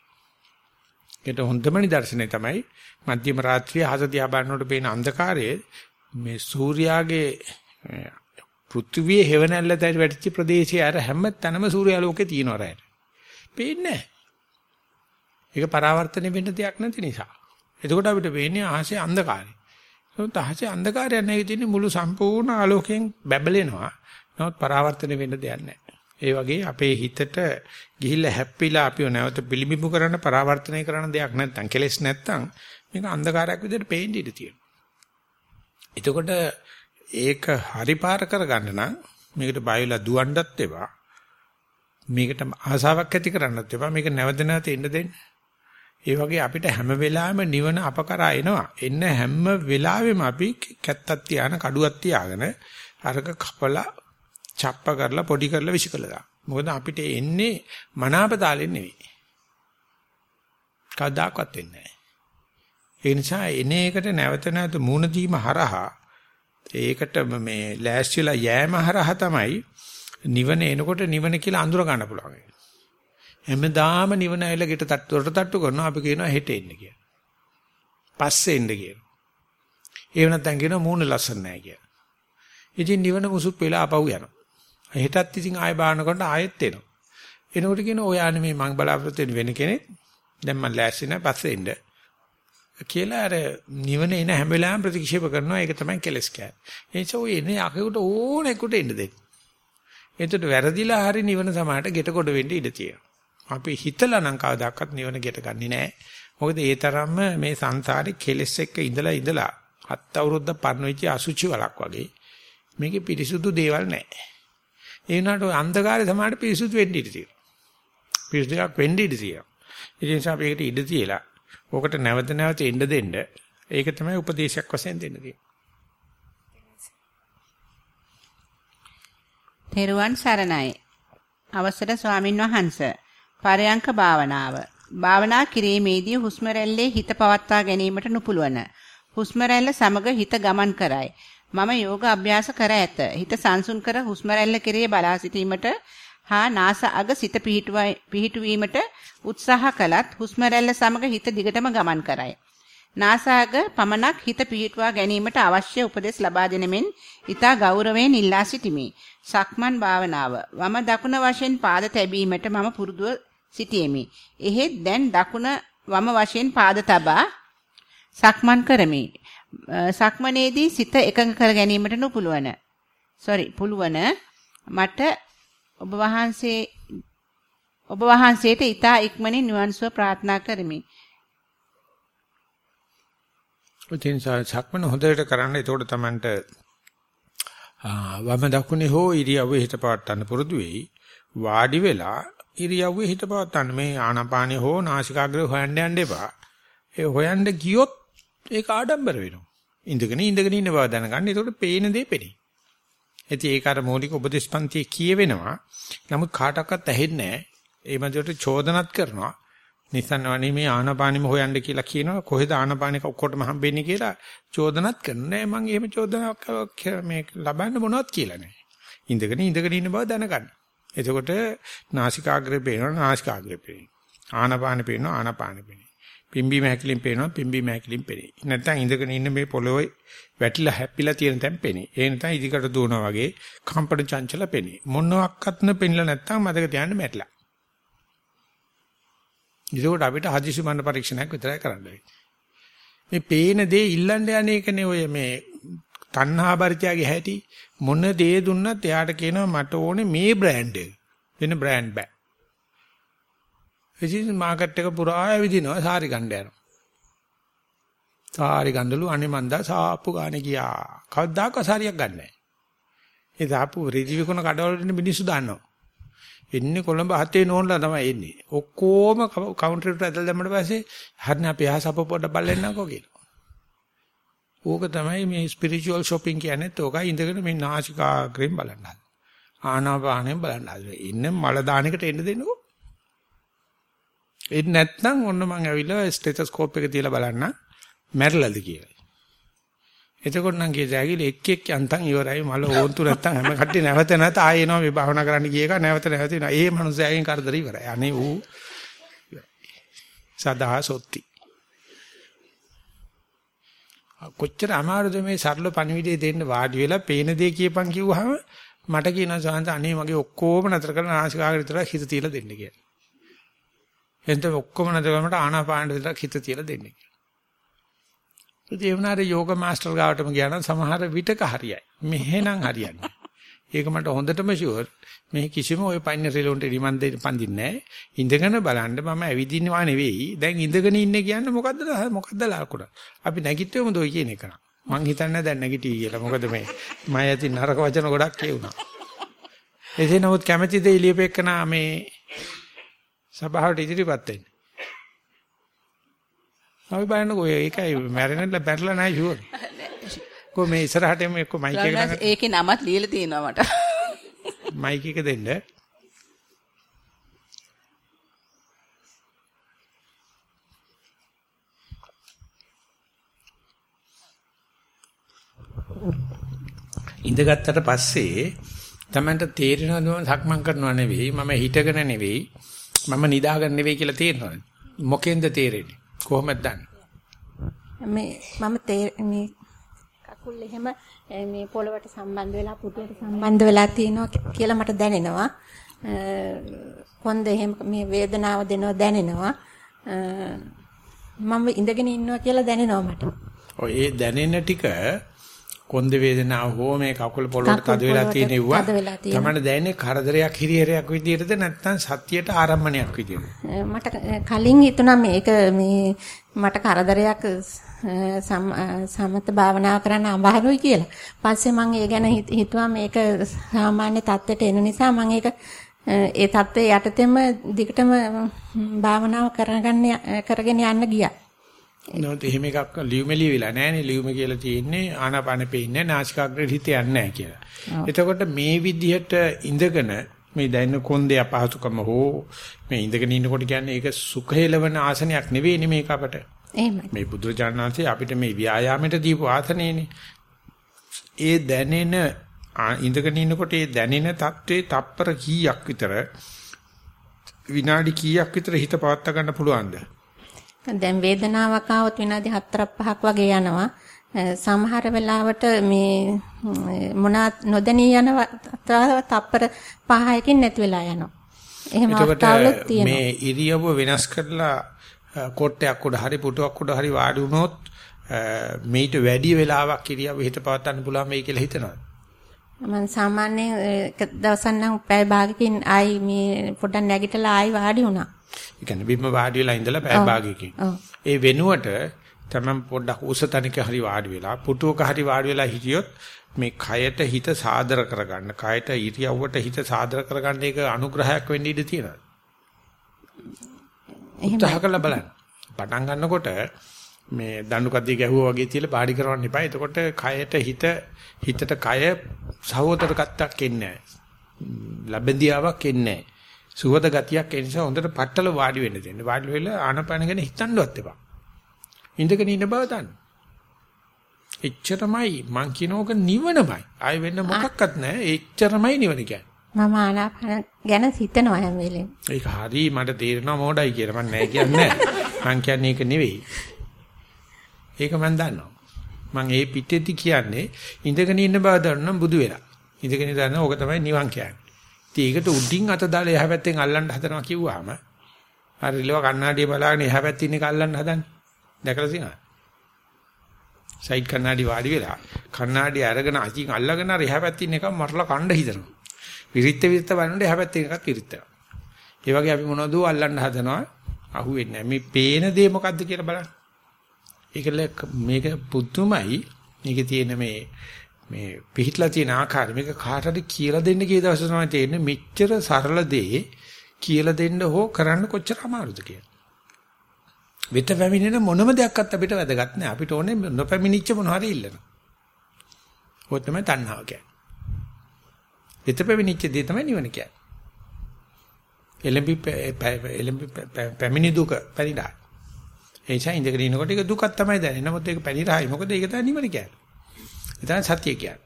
ඒකට හොඳම නිදර්ශනය තමයි මධ්‍යම රාත්‍රියේ හස දිහා බලනකොට පේන අන්ධකාරයේ මේ සූර්යාගේ පෘථිවියේ හෙවණැල්ල දැරි වැටිච්ච ප්‍රදේශයේ අර හැම තැනම සූර්යාලෝකේ තියෙනවා රැට. පේන්නේ නැහැ. ඒක පරාවර්තන වෙන්න දෙයක් නැති නිසා. එතකොට අපිට වෙන්නේ ආහසේ අන්ධකාරය. නමුත් ආහසේ අන්ධකාරයක් නැහැ තියෙන්නේ මුළු සම්පූර්ණ ආලෝකයෙන් බැබලෙනවා. නමුත් පරාවර්තන වෙන්න දෙයක් නැහැ. ඒ වගේ අපේ හිතට ගිහිල්ලා හැප්පිලා අපිව නැවත පිළිඹු කරන පරාවර්තනය කරන දෙයක් නැත්තම් කෙලෙස් නැත්තම් මේක අන්ධකාරයක් විදිහට පේන්න ඉඩ තියෙනවා. එතකොට ඒක හරි පාර කරගන්න නම් මේකට බයලා දුවන්නත් එපා. මේකට ආසාවක් ඇති කරන්නත් එපා. මේක නැවත නැවත එන්න දෙන්න. ඒ වගේ අපිට හැම වෙලාවෙම නිවන අපකරා එනවා. එන්න හැම වෙලාවෙම අපි කැත්තක් තියාන කඩුවක් තියාගෙන අරක කපලා චප්ප කරලා පොඩි කරලා විශ් කළා. මොකද අපිට එන්නේ මනාප තාලෙන් නෙවෙයි. කවදාකවත් එන්නේ නැහැ. ඒ නිසා එන එකට නැවත නැවත මූණ දීම හරහා ඒකට මේ ලෑස්තිලා යෑම හරහා තමයි නිවන එනකොට නිවන කියලා අඳුර ගන්න පුළුවන්. හැමදාම නිවන ඇවිල්ලා ගෙට තට්ටුවට තට්ටු කරනවා අපි කියනවා හෙට එන්න කියලා. පස්සේ එන්න කියනවා. ඒව නැත්නම් කියනවා මූණ ලස්සන නැහැ කියලා. ඉතින් නිවන මුසුප් වෙලා අපහු යනවා. හෙටත් ඉතින් ආය බානකොට ආයෙත් එනවා. එනකොට කියනවා ඔයානේ මේ මං බලාපොරොත්තු වෙන කෙනෙක්. දැන් මං ලෑස්ති නැහැ පස්සේ එන්න. කියලා අර නිවන එන හැම වෙලාවෙම ප්‍රතික්ෂේප කරනවා ඒක තමයි කෙලස් කියන්නේ. ඒ නිසා ඔය එනේ අකෙකුට ඕනෙකට එන්න දෙන්න. එතකොට වැරදිලා හරි නිවන සමායට ගෙට කොට වෙන්න ඉඩ තියෙනවා. අපි හිතලා නම් කවදාකවත් නිවන ගෙට ගන්නෙ නෑ. මොකද ඒ තරම්ම මේ සංසාරේ කෙලස් එක්ක ඉඳලා ඉඳලා හත් අවුරුද්ද පරණ වෙච්ච අසුචි වලක් වගේ මේකේ පිරිසුදු දේවල් නෑ. ඒ වුණාට අන්ධකාරය සමායට පිරිසුදු වෙන්න ඉඩ තියෙනවා. පිරිසුදුක් වෙන්න ඉඩ තියෙනවා. ඒ නිසා අපි ඒකට ඉඩ තියලා ඕකට නැවත නැවත එන්න දෙන්න. ඒක තමයි උපදේශයක් වශයෙන් දෙන්න තියෙන්නේ.
තෙරුවන් සරණයි. අවසර ස්වාමින් වහන්සේ. පරයන්ක භාවනාව. භාවනා කිරීමේදී හුස්ම රැල්ලේ හිත පවත්වා ගැනීමට නුපුළවන. හුස්ම රැල්ල සමග හිත ගමන් කරයි. මම යෝග අභ්‍යාස කර ඇත. හිත සංසුන් කර හුස්ම රැල්ල කෙරේ බලා සිටීමට හා නාස අග සිත පිහිටුවීමට උත්සාහ කළත් හුස්ම රැල්ල සමග හිත දිගටම ගමන් කරයි. නාසාග පමණක් හිත පිහිටුවා ගැනීමට අවශ්‍ය උපදෙස් ලබා දෙන මෙන් ඊතා ගෞරවයෙන් ඉල්ලා සිටිමි. සක්මන් භාවනාව. වම දකුණ වශයෙන් පාද තැබීමට මම පුරුදුව සිටියෙමි. එහෙත් දැන් දකුණ වම වශයෙන් පාද තබා සක්මන් කරමි. සක්මනේදී සිත එකඟ කර ගැනීමට නොපුළුවන. sorry පුළුවන මට ඔබ වහන්සේ ඔබ වහන්සේට ඊතා ඉක්මනින් නිවන් සුව ප්‍රාර්ථනා කරමි.
ඔතින් සක්මන හොඳට කරන්න එතකොට Tamanට වම දකුණේ හෝ ඉරියව්වේ හිත පවත්වන්න පුරුදු වෙයි. වාඩි වෙලා ඉරියව්වේ හිත පවත්වන්න මේ ආනාපානිය හෝ නාසිකාග්‍රය හොයන්න යන්න එපා. ඒ හොයන්න ගියොත් ඒක ආඩම්බර වෙනවා. ඉඳගෙන ඉඳගෙන ඉන්න බව දැනගන්න. ඒකට පේන දේ පෙනේ. ඉතින් ඒක අර මৌলিক උපදේශපන්තියේ කියවෙනවා. නමුත් කාටවත් ඇහෙන්නේ නැහැ. ඒ මැදට චෝදනත් කරනවා. නිසන් වණි මේ ආනපානෙම හොයන්න කියලා කියනවා. කොහෙද ආනපානෙක ඔක්කොටම හම්බෙන්නේ කියලා චෝදනත් කරනවා. නෑ මම එහෙම චෝදනාවක් මේ ලබන්න මොනවත් කියලා නෑ. ඉඳගෙන ඉඳගෙන ඉන්න බව දැනගන්න. එතකොට නාසිකාග්‍රේ පේනවා නාසිකාග්‍රේ පේනවා. ආනපානෙ පේනවා ආනපානෙ පේනවා. පිම්බීම හැකිලින් පේනවා පිම්බීම හැකිලින් පේනවා. නැත්නම් ඉඳගෙන ඉන්න මේ පොළොවේ වැටිලා හැප්පිලා තියෙන තැන් පේනේ. ඒ නැත්නම් ඉදිකට දුවනවා වගේ කම්පන චංචල පේනේ. මොනවාක්වත් නැපෙන්නලා නැත්නම් මතක තියාගන්න මැట్లా. ඒකෝට අපිට හදිසි මන පරීක්ෂණයක් විතරයි කරන්න මේ පේන දේ ඉල්ලන්න යන එකනේ ඔය මේ තණ්හා පරිත්‍යාගය හැටි මොන දේ දුන්නත් එයාට කියනවා මට ඕනේ මේ බ්‍රෑන්ඩ් එක. වෙන බ්‍රෑන්ඩ් බෑ. ඉතින් මාකට් එක පුරා ඇවිදිනවා සාරි ගන්න යනවා. සාරි ගන්නලු අනේ මන්දා සාප්පු ගානේ ගියා. කවදාක සාරියක් ගන්නෑ. ඒ දාපු රිදි විකුණ කඩවල ඉන්න මිනිස්සු දන්නවා. එන්නේ කොළඹ හතේ නෝන්ලා තමයි එන්නේ. ඔක්කොම කවුන්ටර් එකට ඇදලා දැම්මට පස්සේ හරිනේ අපි ආසප පොඩ බලන්නකෝ කියනවා. ඕක තමයි මේ ස්පිරිචුවල් shopping කියන්නේ. ඕකයි ඉඳගෙන මේ නාසිකාග්‍රයෙන් බලන්න. ආනාපානෙන් බලන්න. ඉන්න මල දානයකට එන්න දෙන්නකෝ. එන්නේ නැත්නම් ඔන්න මං ඇවිල්ලා ස්ටෙතස්කෝප් එක තියලා බලන්න මැරලාද කියලා. එතකොට නම් කීයද එක් එක් යන්තම් ඉවරයි මල ඕන්තු නැත්තම් හැම කට්ටිය නැවත නැවත ආයෙ එනවා මේ භාවනා කරන්න ගිය එක නැවත නැවත එනවා. ඒ මනුස්සයාගෙන් කරදර ඉවරයි. අනේ ඌ සදා සොත්ති. කොච්චර අමාරුද මේ සරල පණිවිඩය දෙන්න වාඩි වෙලා පේන දේ කියපන් කිව්වහම මට කියනවා සාන්ත අනේ මගේ ඔක්කොම නතර කරලා නාසිකාගට විතර හිත තියලා දෙන්න කියලා. එතන ඔක්කොම නතර කරලා මට ආනාපානෙ විතර හිත තියලා දෙන්න කියලා. ඒ වුණාට යෝග මාස්ටර් ගාවටම ගියා නම් සමහර විටක හරියයි. මෙහෙනම් හරියන්නේ. ඒක මට හොඳටම ෂුවර්. මේ කිසිම ওই පයින් රිලොන්ට රිමන් දෙන්න පන්දින්නේ නැහැ. ඉඳගෙන බලන්න මම ඇවිදින්නවා නෙවෙයි. දැන් ඉඳගෙන ඉන්නේ කියන්නේ මොකද්ද මොකද්ද ලාකුණ. අපි නැගිටිවමුද ඔය කියන එක. මං හිතන්නේ දැන් නැගිටී කියලා. මොකද මේ මම ඇති නරක වචන ගොඩක් කියුණා. එසේ නමුත් කැමැතිද ඉලියපෙකනා මේ සභාවට ඉදිරිපත් වෙන්න. අපි බලන්නකෝ ඒකයි මැරෙන්න බැරලා නැහැ ෂුවර්. කො මේ ඉස්සරහට එමු එක්ක මයික් එක ළඟ.
ඒකේ නමත් ලියලා තියෙනවා මට.
මයික් එක දෙන්න. ඉඳගත්තට පස්සේ තමන්ට තේරෙනවද මම සක්මන් කරනව නෙවෙයි මම හිටගෙන නෙවෙයි මම නිදාගෙන නෙවෙයි කියලා තේරෙනවද මොකෙන්ද තේරෙන්නේ? කොහොමද දන්නේ?
මේ මම මේ කකුල් එහෙම මේ පොළවට සම්බන්ධ වෙලා පුටුවට සම්බන්ධ වෙලා තියෙනවා කියලා මට දැනෙනවා. කොන්ද එහෙම මේ වේදනාව දෙනවා දැනෙනවා. මම ඉඳගෙන ඉන්නවා කියලා දැනෙනවා මට.
ඔය ඒ දැනෙන ටික කොන්ද වේදනාව හෝ මේ කකුල පොළොවට තද වෙලා තියෙනවා. තමයි දැනෙන්නේ කරදරයක් හිරියරයක් විදියටද නැත්නම් සත්‍යයට ආරම්භණයක් විදියටද?
මට කලින් හිතුණා මේක මේ මට කරදරයක් සමත භාවනා කරන්න අමාරුයි කියලා. පස්සේ මම ඒ ගැන හිතුවා මේක සාමාන්‍ය தත්ත්වයට එන නිසා මම ඒක ඒ தත්ත්වයේ යටතේම දිගටම භාවනාව කරගෙන යන්න ගියා.
නෝත් එහෙම එකක් ලියුමෙලිය වෙලා නැහැනේ ලියුම කියලා තියෙන්නේ ආනාපානෙ පෙන්නේ නාසිකාග්‍රේ හිත යන්නේ නැහැ කියලා. එතකොට මේ විදිහට ඉඳගෙන මේ දැනෙන කොන්දේ අපහසුකම හෝ මේ ඉඳගෙන ඉන්නකොට කියන්නේ ඒක සුඛේලවන ආසනයක් නෙවෙයිනේ මේක අපට.
එහෙමයි.
මේ බුදුරජාණන්සේ අපිට මේ ව්‍යායාමයට දීපු ආසනේනේ. ඒ දැනෙන ඉඳගෙන ඉන්නකොට ඒ දැනෙන தત્ත්වයේ තප්පර කීයක් විතර විනාඩි කීයක් විතර හිත පවත්වා ගන්න පුළුවන්ද?
දැන් වේදනාවක් ආවොත් විනාඩි 4ක් 5ක් වගේ යනවා. සමහර වෙලාවට මේ මොනා නොදැනී යන තප්පර 5කින් නැති වෙලා යනවා. එහෙම අවස්ථාවලුත් තියෙනවා.
මේ ඉරියව්ව වෙනස් කරලා කොට්ටයක් උඩ හරි පුටුවක් උඩ හරි වාඩි වුණොත් මේට වැඩි වෙලාවක් ඉරියව්ව හිත පවත්වන්න පුළුවන් වෙයි කියලා හිතනවා.
මම සාමාන්‍යයෙන් දවසක් නම් පැය භාගකින් ආයි මේ පොඩ්ඩක් නැගිටලා ආයි වාඩි වුණා.
ඒ කියන්නේ බිම වාඩි වෙලා ඉඳලා පැය භාගයකින්. ඒ වෙනුවට තමයි පොඩ්ඩක් උස තනික හරි වාඩි වෙලා පුටුවක හරි වාඩි වෙලා හිටියොත් මේ කයට හිත සාදර කරගන්න කයට ඉරියව්වට හිත සාදර කරගන්න එක අනුග්‍රහයක් වෙන්න ඉඩ තියෙනවා. උත්සාහ කරලා බලන්න. පටන් ගන්නකොට මේ දඬු කද්දිය ගැහුවා වගේ තියලා පාඩි කරවන්න එපා. එතකොට කයට හිත හිතට කය සහෝදර කත්තක් එන්නේ නැහැ. ලැබෙන්දියාවක් එන්නේ නැහැ. සුවද ගතියක් ඒ නිසා හොඳට පట్టල වාඩි වෙන්න දෙන්න. වාඩි වෙලා ආනපන ගැන හිතන්නවත් එපා. ඉඳගෙන ඉන්න බව දන්න. එච්චරමයි මං කියනෝක නිවනමයි. ආය වෙන්න මොකක්වත් නැහැ. එච්චරමයි නිවන කියන්නේ.
මම ආනාපාන ගැන හිතනවා හැම වෙලේම.
ඒක හරි මට තේරෙනවා මොඩයි කියලා. මම නෑ කියන්නේ. මං කියන්නේ ඒක නෙවෙයි. ඒක මං දන්නවා. මං ඒ පිටේදී කියන්නේ ඉඳගෙන ඉන්න බව දන්නම් බුදු වෙලා. ඉඳගෙන ඉඳන් ඕක තමයි නිවන් කියන්නේ. ඉතින් ඒකට උඩින් අත දාලා එහා පැත්තෙන් අල්ලන්න හදනවා කිව්වහම අර රිලව කණ්ණාඩිය බලාගෙන එහා පැත්තේ ඉන්න එක අල්ලන්න හදන්නේ. දැකලා තියෙනවද? සයිඩ් කණ්ණාඩි වාඩි වෙලා කණ්ණාඩිය අරගෙන අකින් අල්ලගෙන අර එහා පැත්තේ ඉන්න එක මරලා කණ්ඩ හිතනවා. විරිත්ත විරිත්ත බලනකොට එහා පැත්තේ එකක් විරිත්තනවා. ඒ වගේ අපි මොනවද අල්ලන්න හදනවා අහුවෙන්නේ නැහැ. මේ පේන දේ මොකද්ද කියලා බලන්න. ඒකල මේක පුදුමයි. මේකේ තියෙන මේ මේ පිහිట్లా තියෙන ආකාරය මේක කාටද කියලා දෙන්න කී දවස් තමයි තේරෙන්නේ මෙච්චර සරල දේ කියලා දෙන්න හෝ කරන්න කොච්චර අමාරුද කියලා. විත පැමිණෙන මොනම දෙයක්වත් අපිට වැදගත් නෑ. අපිට ඕනේ නොපැමිණිච්ච මොන හරි ඉල්ලනවා. ඔය තමයි තණ්හාව කියන්නේ. විත පැමිණිච්ච දේ තමයි නිවන කියන්නේ. එලෙම්බි එලෙම්බි පැමිණි දුක පරිණාම. ඒ නිසා ඉඳගෙන ඉනකොට ඒක දුකක් තමයි දැනෙන්නේ. නමුත් ඒක පරිණාමයි. මොකද ඒක තමයි නිවන කියන්නේ. තමයි සත්‍ය කියන්නේ.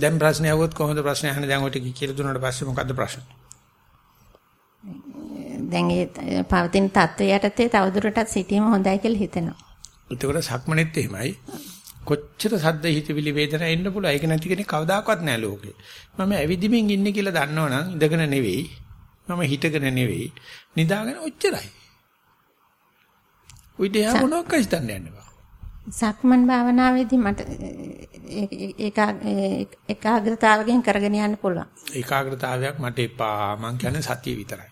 දැන් ප්‍රශ්නේ આવුවොත් කොහොමද ප්‍රශ්නේ අහන්නේ? දැන් ඔය ටික කියලා දුන්නාට පස්සේ මොකද්ද ප්‍රශ්නේ?
දැන් ඒ පවතින තත්ත්වයට තවදුරටත් සිටීම හොඳයි කියලා හිතෙනවා.
එතකොට සක්මනෙත් එහෙමයි. කොච්චර සද්ද හිතවිලි වේදනා එන්න පුළුවන්. ඒක නැති කෙනෙක් කවදාකවත් නැහැ ලෝකේ. මම ඇවිදිමින් ඉන්නේ කියලා දන්නවනම් ඉඳගෙන නෙවෙයි. මම හිටගෙන නෙවෙයි. නිදාගෙන ඔච්චරයි. උයි දෙය මොනවක් හිතන්න යන්න බෑ.
සක්මන් භාවනාවේදී මට ඒකාග්‍රතාවයෙන් කරගෙන යන්න පුළුවන්.
ඒකාග්‍රතාවයක් මට එපා. මං කියන්නේ සතිය විතරයි.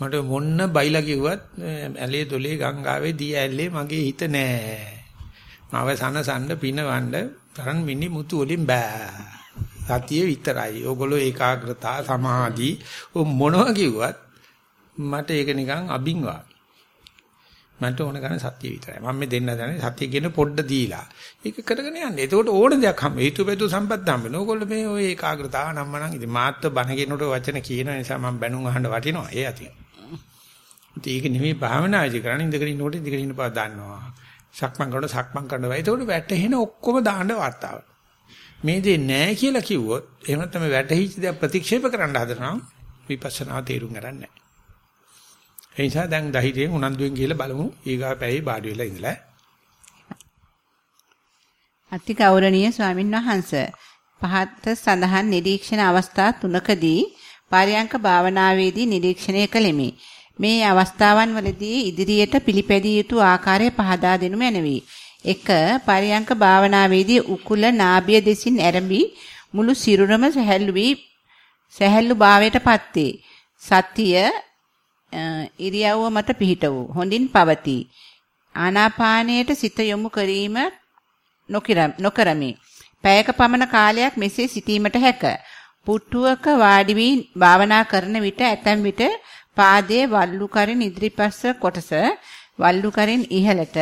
මට මොන්න බයිලා කිව්වත් ඇලේ දොලේ ගංගාවේ දී ඇල්ලේ මගේ හිත නෑ. මව සනසන්න පිනවන්න තරන් මිනි මුතු වලින් බෑ. සතිය විතරයි. ඕගොල්ලෝ ඒකාග්‍රතාව සමාධි මොනවා කිව්වත් මට ඒක නිකන් අබින් වාගේ. මන්ට ඕන ගන්න සතිය විතරයි. මම මේ දෙන්න දන්නේ සතිය කියන පොඩ්ඩ දීලා. ඒක කරගෙන යන්න. එතකොට ඕන දෙයක් හම් හේතු බෙදු සම්පත් හම්බෙන. ඕගොල්ලෝ මේ ඔය ඒකාග්‍රතාව නම්මනම් ඉතින් මාත්‍ර බණ කියනකොට වචන කියන නිසා මම බැනුම් අහන්න වටිනවා. ඒ අතින්. ඒක නෙමෙයි භාවනාදි කරන්නේ ඉඳගෙන ඉන්නකොට ඉඳගෙන ඉන්න බව දන්නවා. සක්මන් කරනකොට සක්මන් කරනවා. එතකොට වැටෙන ඔක්කොම දාන්න වර්තාව. මේ දේ නෑ කියලා කිව්වොත් එහෙම තමයි වැටහිච්ච දේ ප්‍රතික්ෂේප කරන්න හදනවා. විපස්සනා තේරුම් ගන්න නැහැ. ඒ නිසා දැන් දහිතෙන් උනන්දුවෙන් ගිහලා බලමු ඊගා පැයේ බාඩි වෙලා ඉඳලා.
අති ගෞරවනීය ස්වාමින් වහන්සේ පහත් සඳහන් නිරීක්ෂණ අවස්ථා තුනකදී පාරයන්ක භාවනාවේදී නිරීක්ෂණය කළෙමි. මේ අවස්ථාවන් වලදී ඉදිරියට පිළිපැදිය යුතු ආකාරය පහදා දෙනු මැනවි. 1. පරියංක භාවනාවේදී උකුල නාභිය දෙසින් ඇරඹි මුළු සිරුරම සැහැල්ලු වී සැහැල්ලු භාවයටපත් වේ. සතිය ඉරියව්ව මත පිහිට වූ හොඳින් පවතී. ආනාපානයට සිත යොමු කිරීම නොකරමි. පැයක පමණ කාලයක් මෙසේ සිටීමට හැක. පුට්ටුවක වාඩි වී භාවනා කරන විට ඇතැම් විට පාදයේ වල්ලු කරින් ඉදිරිපස්ස කොටස වල්ලු කරින් ඉහළට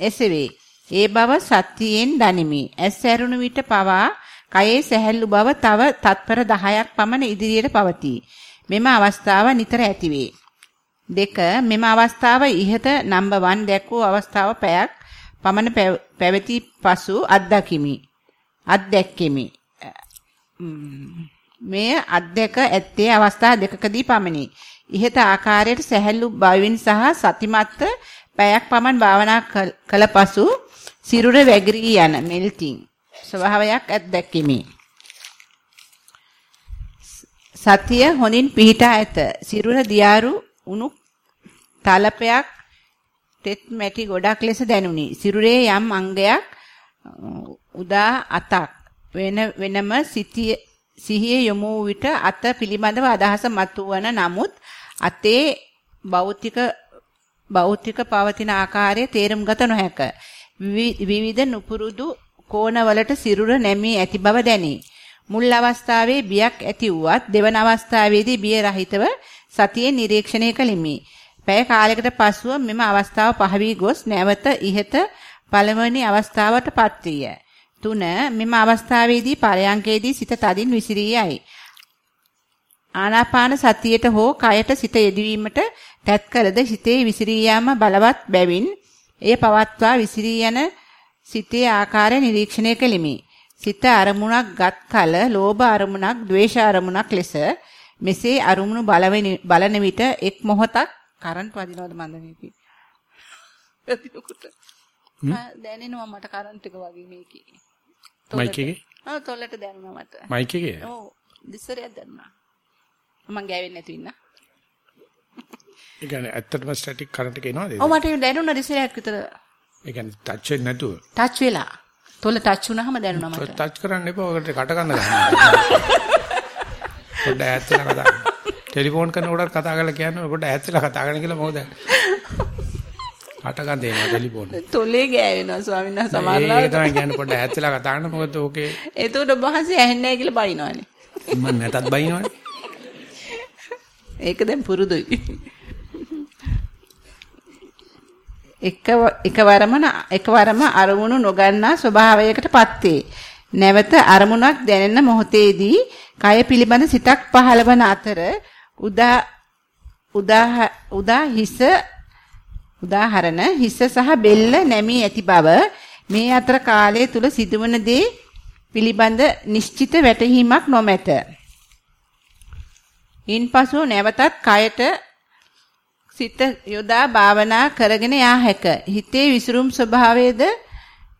එසවේ. ඒ බව සත්‍යයෙන් දනිමි. ඇස් ඇරුණු විට පවා කයේ සැහැල්ලු බව තව තත්පර 10ක් පමණ ඉදිරියට පවතී. මෙම අවස්ථාව නිතර ඇතිවේ. දෙක මෙම අවස්ථාව ඉහත නම්බර් 1 දැක්වූ අවස්ථාව පැයක් පමණ පැවති පසු අත්දැකිමි. අත්දැක්කෙමි. මේ අධ්‍යක ඇත්තේ අවස්ථා දෙකකදී පමණි. ඉහත ආකාරයට සැහැල්ලු බවින් සහ සතිමත්ත පැයක් පමණ භාවනා කළ පසු සිරුර වැගිරී යන මෙල්ටිං ස්වභාවයක් අත්දැකීමි. සතිය හොඳින් පිහිටා ඇත. සිරුර දියාරු උණු තලපයක් තෙත් මැටි ගොඩක් ලෙස දැනුනි. සිරුරේ යම් අංගයක් උදා අතක් වෙන වෙනම සිටිය සිහිය යොමු විට අත පිළිබඳව අදහස මතුවන නමුත් අතේ භෞතික භෞතික පවතින ආකාරය තේරුම් ගත නොහැක. විවිධ නුපුරුදු කෝණවලට සිරුර නැමී ඇති බව දැනේ. මුල් අවස්ථාවේ බියක් ඇති වුවත් දෙවන අවස්ථාවේදී බිය රහිතව සතියේ නිරීක්ෂණය කළෙමි. පැය කාලයකට පසුව මෙම අවස්ථාව පහ වී ගොස් නැවත ඉහත පළවෙනි අවස්ථාවට පත් විය. තුන මෙම අවස්ථාවේදී පරයන්කේදී සිත තදින් විසිරී යයි. ආනාපාන සතියට හෝ කයට සිත යෙදවීමට තැත් කළද සිතේ විසිරී යාම බලවත් බැවින් එය පවත්වා විසිරී යන සිතේ ආකාරය නිරීක්ෂණය කෙලිමි. සිත අරමුණක් ගත් කල ලෝභ අරමුණක්, ද්වේෂ අරමුණක් ලෙස මෙසේ අරමුණු බලන විට එක් මොහොතක් කරන්ට් වදිනවද මන්ද මේකේ? දැනෙනවා මට කරන්ට් එක වගේ මේකේ.
මයික් එකේ?
ඔව් තොල්ලට දැනුණා මට.
මයික් එකේ?
ඔව් දිස්සරයක් දැනුණා. මම ගෑවෙන්නේ නැතු ඉන්න.
ඒ කියන්නේ ඇත්තටම ස්ටැටික් කරන්ට් එක එනවද?
ඔව් මට දැනුණා දිස්සරයක් විතර.
ඒ කියන්නේ ටච් වෙන්නේ නැතුව.
ටච් වෙලා. තොල ටච් වුණාම දැනුණා මට.
ටච් කරන්න එපා. ඔකට කට ගන්න ගන්න. පොඩ්ඩ ඈත් වෙලා කතා කරන්න. ටෙලිෆෝන් කරනකොට කතා කරලා කියන්නේ පොඩ්ඩ ඈත් වෙලා කතා කරන්න කියලා මොකද? හට ගන්න එනවා ටෙලිෆෝන්.
තොලේ ගෑවෙනවා ස්වාමීන් වහන්සේ
ඒක
සමහරවිට.
තමයි කියන්නේ පොඩ්ඩක් ඈත් වෙලා කතා කරන්න මොකද ඕකේ
එතකොට ඔබ වහන්සේ ඇහෙන්නේ නැහැ කියලා බයිනවනේ.
මම නැතත් බයිනවනේ.
ඒක දැන් පුරුදුයි. එක එකවරම න- එකවරම අරමුණු නොගන්නා ස්වභාවයකටපත් වේ. නැවත අරමුණක් දැනෙන මොහොතේදී කය පිළිබඳ සිතක් පහළවන අතර උදා උදා උදා හිස උදාහරණ හිස සහ බෙල්ල නැමී ඇති බව මේ අතර කාලය තුල සිදුවන දේ පිළිබඳ නිශ්චිත වැටහීමක් නොමැත. ඉන්පසු නැවතත් කයට සිත යොදා භාවනා කරගෙන යා හැක. හිතේ විසිරුම් ස්වභාවයේද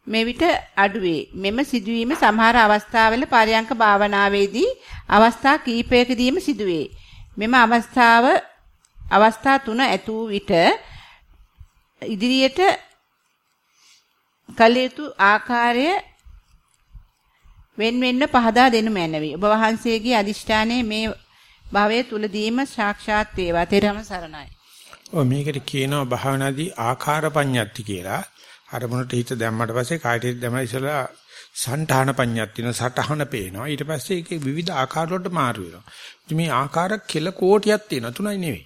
මෙවිට අඩුවේ. මෙම සිදුවීම සමහර අවස්ථාවල පරයන්ක භාවනාවේදී අවස්ථා කීපයකදීම සිදුවේ. මෙම අවස්ථාව අවස්ථා තුන ඇතු විට ඉදිරියට කළ යුතු ආකාරය වෙන වෙන්න පහදා දෙනු මැනවි. ඔබ වහන්සේගේ අදිෂ්ඨානයේ මේ භවය තුලදීම සාක්ෂාත් වේවා. තෙරම සරණයි.
ඔය මේකට කියනවා භාවනාදී ආකාර පඤ්ඤත්ති කියලා. අරමුණට හිත දැම්මට පස්සේ කායට හිත දැම්ම ඉස්සලා සංඨාන පඤ්ඤත්තින සටහන පේනවා. ඊට පස්සේ ඒකේ විවිධ ආකාර වලට මාරු වෙනවා. ඉතින් මේ ආකාර කෙල කෝටියක් තියෙනවා. තුනයි නෙවෙයි.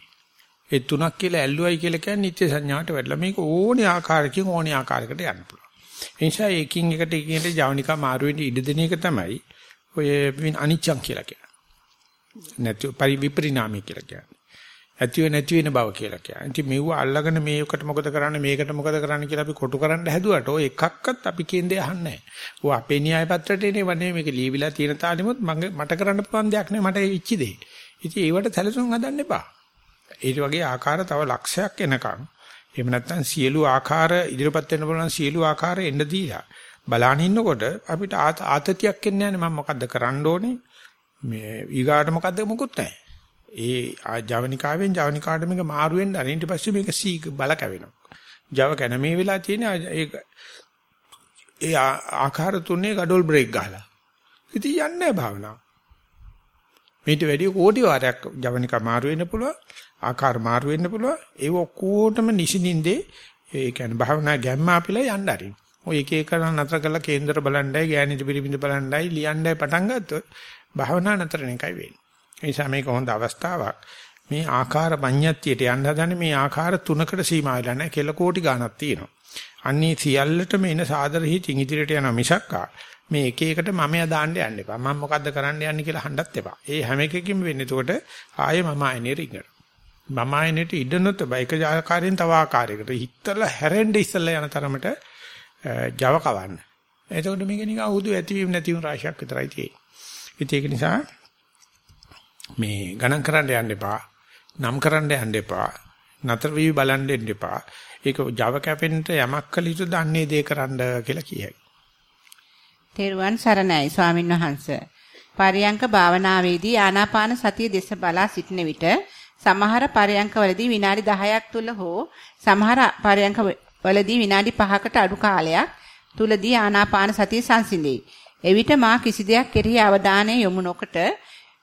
ඒ තුනක් කියලා ඇල්ලුවයි කියලා කියන්නේ නිත්‍ය සංඥාවට වැඩලා මේක ඕනේ ආකාරකින් ඕනේ ආකාරයකට යන්න පුළුවන්. ඒ නිසා එකින් එකට එකින් එකට ජවනිකා මාරු වෙන්න ඉඩ දෙන එක තමයි ඔය අනිච්චං කියලා කියන්නේ. නැති පරිවිපරිණාමී කියලා කියන්නේ. ඇතිව නැති වෙන බව කියලා කියන්නේ. ඉතින් මෙව අල්ලගෙන මේකට මොකද කරන්නේ මේකට මොකද කරන්නේ කියලා අපි කොටු කරන්න හැදුවට ඔය එකක්වත් අපි කියන දේ අහන්නේ නැහැ. ඔය අපේ න්‍යාය පත්‍රයට එනේ වනේ මේක ලියවිලා තියෙන තාලෙමුත් මගේ මට කරන්න පුළුවන් දෙයක් නෑ මට ඉච්චි දෙයි. ඉතින් ඒවට සැලසුම් හදන්න එපා. ඊට වගේ ආකාර තව ලක්ෂයක් එනකන් එහෙම නැත්නම් සියලු ආකාර ඉදිරියපත් වෙන්න පුළුවන් සියලු ආකාර එන්න දීලා බලන ඉන්නකොට අපිට ආතතියක් එන්නේ නැහැ මම මොකද්ද කරන්න ඕනේ මේ ඊගාට මොකද්ද මොකුත් නැහැ. ඒ ජවනිකාවෙන් ජවනිකාට මේක මාරු වෙන්න අර ඊට පස්සේ මේක සී බල කැවෙනවා. ජව කන මේ වෙලාව තියෙන ඒක ඒ ආකාර තුනේ ගඩොල් බ්‍රේක් ගහලා. ඉතින් යන්නේ නැහැ භාවනාව. මේට වැඩි කෝටි වාරයක් ජවනිකා මාරු වෙන්න පුළුවන්. ආකාර මාරු වෙන්න පුළුවන්. ඒ ඔක්කොටම නිසින්ින්දේ ඒ කියන්නේ භාවනා ගැම්ම අපිලා යන්න ආරින්. ඔය එක එක නතර කරලා කේන්දර බලන්නයි, ගෑනිට පිළිබිඳ බලන්නයි, ලියන්නයි පටන් ගත්තොත් භාවනා නතර එකයි වෙන්නේ. ඒ නිසා මේක හොඳ අවස්ථාවක්. මේ ආකාර පඤ්ඤත්තියට යන්න හදන්නේ මේ ආකාර තුනකට සීමා වෙලා නැහැ. කෙල කෝටි ගාණක් තියෙනවා. අන්නේ සියල්ලටම එන සාදර හිතින් ඉදිරියට යන මිසක්කා මේ එක එකට මමයා දාන්න යන්න එපා. මම මොකද්ද කරන්න යන්නේ කියලා අහන්නත් එපා. ඒ හැම එකකින්ම වෙන්නේ එතකොට ආයේ මම ආයනේ රිංගන. මම ආයනේට ඉඩ නොතබ එක ආකාරයෙන් තව ආකාරයකට හිතලා හැරෙන්න ඉස්සලා යන තරමට Java කවන්න. එතකොට මේක නිකන් උදු ඇතිවීම නැතිවීම රාශියක් විතරයි තියෙන්නේ. ඒක නිසා මේ ගණන් කරන්න යන්න එපා. නම් කරන්න යන්න එපා. නතර වී බලන්න යන්න එපා. ඒක Java කැපෙන්න යමක් කළ යුතු දන්නේ දේ කරන්න කියලා කියයි.
තෙරුවන් සරණයි ස්වාමින් වහන්සේ. පරයන්ක භාවනාවේදී ආනාපාන සතිය දෙස බලා සිටින විට සමහර පරයන්කවලදී විනාඩි 10ක් තුල හෝ සමහර පරයන්කවලදී විනාඩි 5කට අඩු කාලයක් තුලදී ආනාපාන සතිය සංසිඳේ. එවිට මා කිසි දෙයක් කෙරෙහි අවධානය යොමු නොකොට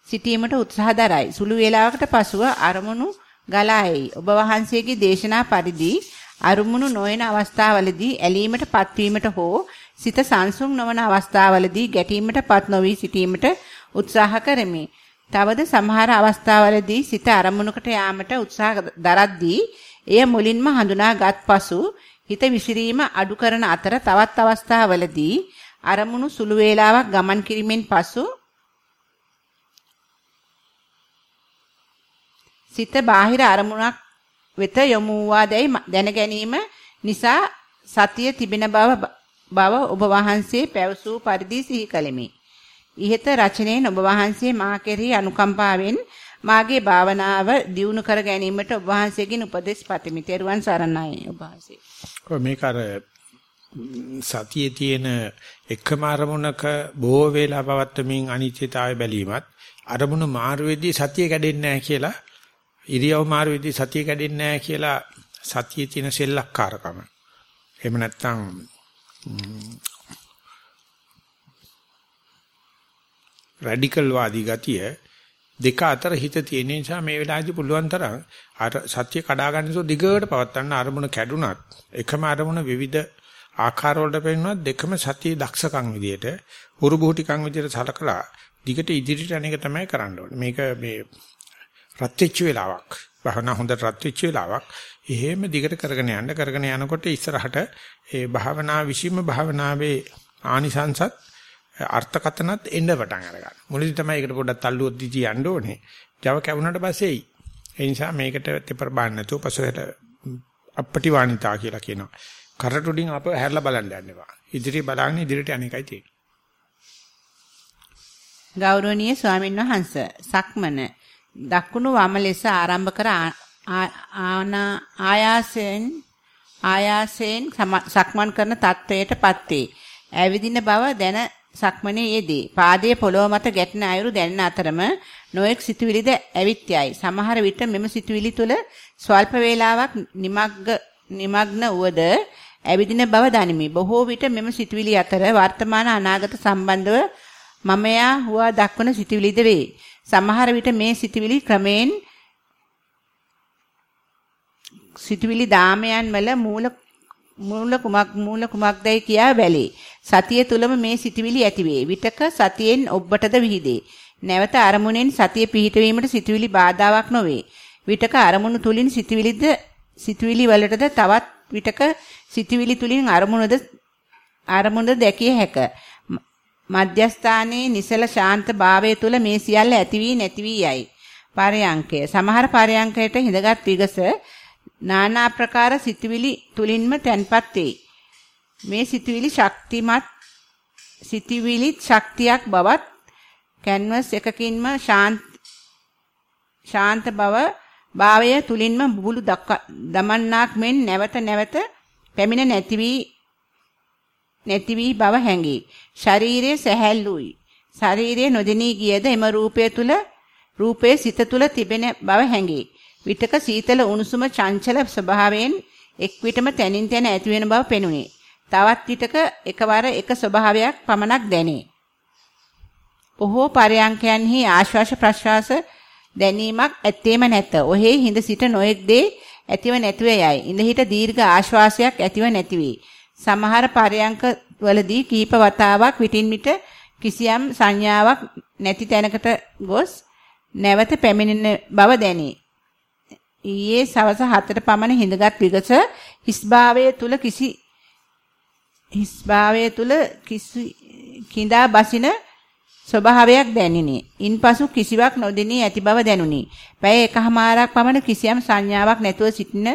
සිටීමට උත්සාහ දරයි. සුළු වේලාවකට පසුව අරමුණු ගලා එයි. ඔබ වහන්සේගේ දේශනා පරිදි අරමුණු නොයන අවස්ථාවලදී ඇලීමට පත්වීමට හෝ සිත සංසුම් නොවන අවස්ථාවලදී ගැටීමට පත් නොවි සිටීමට උත්සාහ කරමි. තවද සමහර අවස්ථාවලදී සිත අරමුණකට යාමට උත්සාහ දරද්දී එය මුලින්ම හඳුනාගත් පසු හිත විසිරීම අඩු කරන අතර තවත් අවස්ථාවලදී අරමුණු සුළු වේලාවක් ගමන් කිරීමෙන් පසු සිත බාහිර අරමුණක් වෙත යොමු වූවාදැයි දැන ගැනීම නිසා සතිය තිබෙන බව බව ඔබ වහන්සේ පැවසූ පරිදි සිහි කළෙමි. ඉහත රචනයෙන් ඔබ වහන්සේ මා කෙරෙහි අනුකම්පාවෙන් මාගේ භාවනාව දියුණු කර ගැනීමට ඔබ වහන්සේගෙන් උපදෙස් පතමි. තෙරුවන් සරණයි ඔබ වහන්සේ.
මේක අර සතියේ තියෙන එකම අරමුණක බොහෝ වේලා පවත්වමින් අනිත්‍යතාවය බැලීමත් අරමුණු මාරු වෙද්දී සතිය කැඩෙන්නේ නැහැ කියලා ඉරියව් මාරු වෙද්දී සතිය කැඩෙන්නේ නැහැ කියලා සතියේ තියෙන සෙල්ලක්කාරකම. එහෙම නැත්නම් රැඩිකල් වාදී ගතිය දෙක අතර හිත තියෙන නිසා මේ වෙලාවේදී පුළුවන් තරම් අර සත්‍ය කඩා ගන්නසෝ දිගට පවත්තන්න අරමුණ කැඩුනත් එකම අරමුණ විවිධ ආකාර වලට පෙන්වනවා දෙකම සතියේ දක්ෂකම් විදියට හුරු බුහුටිකම් විදියට සලකලා දිගට ඉදිරියට අනේක තමයි කරන්න ඕනේ. මේක මේ රත් වෙච්ච වෙලාවක්. භවනා හොඳට රත් වෙච්ච වෙලාවක්. එහෙම දිගට කරගෙන යන්න කරගෙන යනකොට ඉස්සරහට ඒ භාවනා විසීම භාවනාවේ ආනිසංසත් අර්ථකතනත් එන්න පටන් අරගන්න. මුලදී තමයි ඒකට පොඩ්ඩක් තල්ලුවක් දීටි යන්න ඕනේ. Java කැවුනට පස්සේ එයි. ඒ නිසා මේකට තෙපර බාන්න නැතුව පසුවට අපටිවාණිතා කියලා කියනවා. කරටුඩින් අප හැරලා බලන්න යන්න එපා. ඉදිරිය බලන්න ඉදිරියට අනේකයි තියෙන්නේ.
ගෞරවනීය ස්වාමීන් වහන්ස සක්මන දකුණු වම ලෙස ආරම්භ කර ආයාසයෙන් ආයාසයෙන් සක්මන් කරන තත්වයටපත් වේ. ඇවිදින බව දැන සක්මනේ යෙදී. පාදයේ පොළොව මත ගැටෙන අයුරු දැනෙන අතරම නොඑක් සිතුවිලිද ඇවිත් යයි. සමහර විට මෙම සිතුවිලි තුළ ස්වල්ප වේලාවක් නිමග්ග නිමග්න වුවද ඇවිදින බව දනිමි. බොහෝ විට මෙම සිතුවිලි අතර වර්තමාන අනාගත සම්බන්ධව මමයා හුවා දක්වන සිතුවිලිද වේ. සමහර විට මේ සිතුවිලි ක්‍රමයෙන් සිතුවිලි දාමයන් වල මූල මූල කුමක් මූල කුමක්දයි කියා බැලේ. සතිය තුලම මේ සිතුවිලි ඇතිවේ. විතක සතියෙන් ඔබටද විහිදේ. නැවත අරමුණෙන් සතිය පිහිටවීමට සිතුවිලි බාධාවක් නොවේ. විතක අරමුණු තුලින් සිතුවිලිද සිතුවිලි වලටද තවත් විතක සිතුවිලි තුලින් අරමුණද අරමුණද දැකිය හැක. මධ්‍යස්ථානයේ නිසල ශාන්ත භාවය තුල මේ සියල්ල ඇති වී නැති වී යයි. පරයන්කය සමහර පරයන්කයට හිඳගත් විගස নানা ප්‍රකාර සිතුවිලි තුලින්ම තැන්පත් වේ. මේ සිතුවිලි ශක්තිමත් සිතුවිලි ශක්තියක් බවත් කැන්වස් එකකින්ම ශාන්ත ශාන්ත බව භාවය තුලින්ම බුබුලු දමන්නාක් මෙන් නැවත නැවත පැමිණ නැති වී නැති වී බව හැඟේ. ශරීරයේ සැහැල්ලුයි. ශරීරයේ නොදෙනී ගියද එම රූපය තුල රූපයේ සිත තුල තිබෙන බව හැඟේ. විතක සීතල උණුසුම චංචල ස්වභාවයෙන් එක් විටම තනින් තන ඇති වෙන බව පෙනුනේ. තවත් විටක එකවර එක ස්වභාවයක් පමණක් දැනේ. බොහෝ පරයන්කයන්හි ආශ්වාස ප්‍රශ්වාස දැනීමක් ඇත්තේම නැත. ඔහේ හිඳ සිට නොඑක් දේ ඇතිව නැතිව යයි. ඉඳ හිට දීර්ඝ ආශ්වාසයක් ඇතිව නැති වේ. සමහර පරයන්ක වලදී කීප වතාවක් විටින් විට කිසියම් සංඥාවක් නැති තැනකට ගොස් නැවත පැමිණෙන බව දැනේ. ඊයේ සවස 4ට පමණ හිඳගත් විගස හිස්භාවයේ තුල කිසි හිස්භාවයේ තුල කිසි කිඳා බසින ස්වභාවයක් දැනිනි. ඉන්පසු කිසිවක් නොදෙනී ඇති බව දැනුනි. පැය එකහමාරක් පමණ කිසියම් සංඥාවක් නැතුව සිටින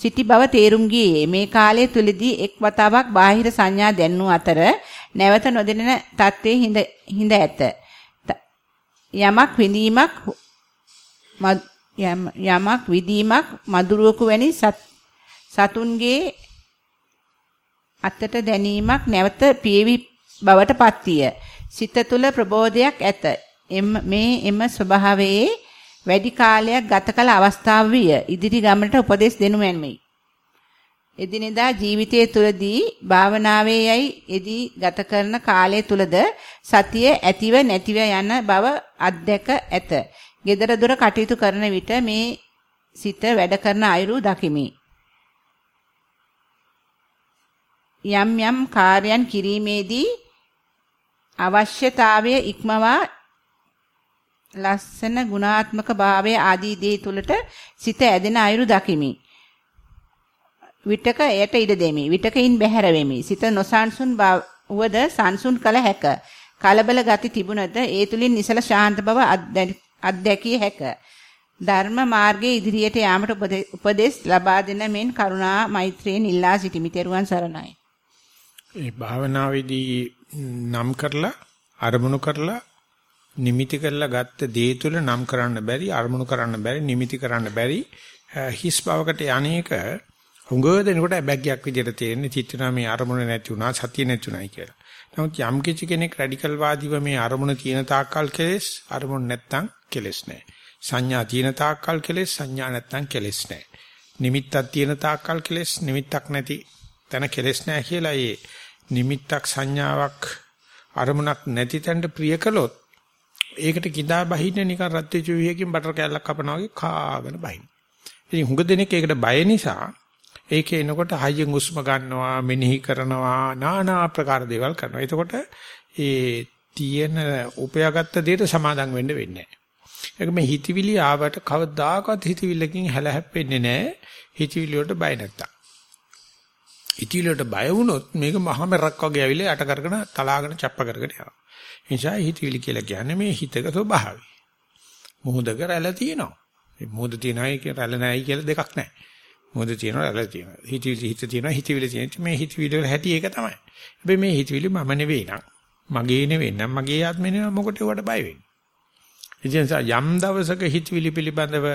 සිටි බව තේරුම් ගියේ. මේ කාලය තුලදී එක් වතාවක් බාහිර සංඥා දැන්නු අතර නැවත නොදෙනෙන තත්ත්වයේ හිඳ හිඳ ඇත. යමක් විඳීමක් යමක් විදීමක් මදුරුවකු වැනි සතුන්ගේ අතට දැනීමක් නැවත පියවි බවට පත්විය. සිත තුළ ප්‍රබෝධයක් ඇත. මේ එම ස්වභාවයේ වැඩි කාලයක් ගත කළ අවස්ථාව විය. ඉදිරි ගමනට උපදෙස් දෙනු මැනවි. එදිනෙදා ජීවිතයේ තුලදී භාවනාවේ යයි එදී ගත කරන කාලය තුලද සතිය ඇතිව නැතිව යන බව අත්දැක ඇත. gedara dora කටයුතු කරන විට මේ සිත වැඩ කරන අයුරු දකිමි. යම් යම් කාර්යයන් කිරීමේදී අවශ්‍යතාවය ඉක්මවා ලස්සන ගුණාත්මක භාවය ආදී දේ තුලට සිත ඇදෙන අයුරු දකිමි. විටක එයට ඉඩ දෙමි. විටකින් බැහැර වෙමි. සිත නොසන්සුන් වද සංසුන් කළ හැක. කලබල ගති තිබුණද ඒ තුලින් නිසල ශාන්ත බව අත්දැකිය හැක. ධර්ම මාර්ගයේ ඉදිරියට යාමට උපදෙස් ලබා දෙන මෙන් කරුණා මෛත්‍රියෙන් ඉල්ලා සිටිමි. තෙරුවන් සරණයි.
ඒ භාවනාවේදී නම් කරලා අරමුණු කරලා නිමිති කරලා ගත්ත දේ තුල නම් කරන්න බැරි අරමුණු කරන්න බැරි නිමිති කරන්න බැරි හිස් බවකට යන්නේක හුඟ දෙනකොට බැග්යක් විදිහට තේරෙන්නේ චිත්තනා මේ අරමුණ නැති වුණා සතිය නැති වුණායි කියලා. නමුත් යම් කිසි කෙනෙක් රැඩිකල් වාදීව මේ අරමුණ තියෙන තාක්කල් කෙලෙස් අරමුණ නැත්තම් කෙලෙස් නැහැ. සංඥා තියෙන තාක්කල් කෙලෙස් සංඥා නැත්තම් කෙලෙස් නැහැ. නිමිත්තක් තියෙන තාක්කල් කෙලෙස් නිමිත්තක් නැති තැන කෙලෙස් නැහැ කියලා ඒ නිමිත්තක් සංඥාවක් අරමුණක් නැති තැනට ප්‍රිය කළොත් ඒකට කිඳා බහින්න නිකන් රත් වෙච්ච විහකින් බටර් කෑල්ලක් කපනවා වගේ කාගෙන බහින්න. ඉතින් හුඟ දෙනෙක් ඒකට බය නිසා ඒකේ එනකොට හයියෙන් හුස්ම ගන්නවා, මෙනෙහි කරනවා, নানা ආකාර දේවල් කරනවා. එතකොට ඒ තියෙන උපයාගත්ත දෙයට සමාදම් වෙන්න වෙන්නේ නැහැ. ඒක මේ හිතවිලි ආවට කවදාකවත් හිතවිල්ලකින් හැල හැප්පෙන්නේ නැහැ. හිතවිලි වලට බය නැත්තම්. හිතවිලි වලට බය වුණොත් මේක මහමෙරක් වගේ ඇවිල්ලා යට කරගෙන තලාගෙන චප්ප කරගෙන යනවා. ඒ නිසා හිතවිලි කියලා කියන්නේ මේ හිතක ස්වභාවය. මොහොතක රැළ තියෙනවා. මේ මොහොත තියනයි කියලා රැළ නැයි කියලා දෙකක් නැහැ. මොහොත තියෙනවා රැළ තියෙනවා. හිතවිලි හිත තියෙනවා හිතවිලි තියෙනවා. මේ හිතවිලි වල හැටි ඒක තමයි. හැබැයි මේ හිතවිලි මම නෙවෙයි නං. මගේ නෙවෙයි නම් මගේ ආත්මේ නෙවෙයි මොකට ඒවට බය වෙන්නේ. ඉතින් යම් දවසක හිතවිලි පිළිබඳව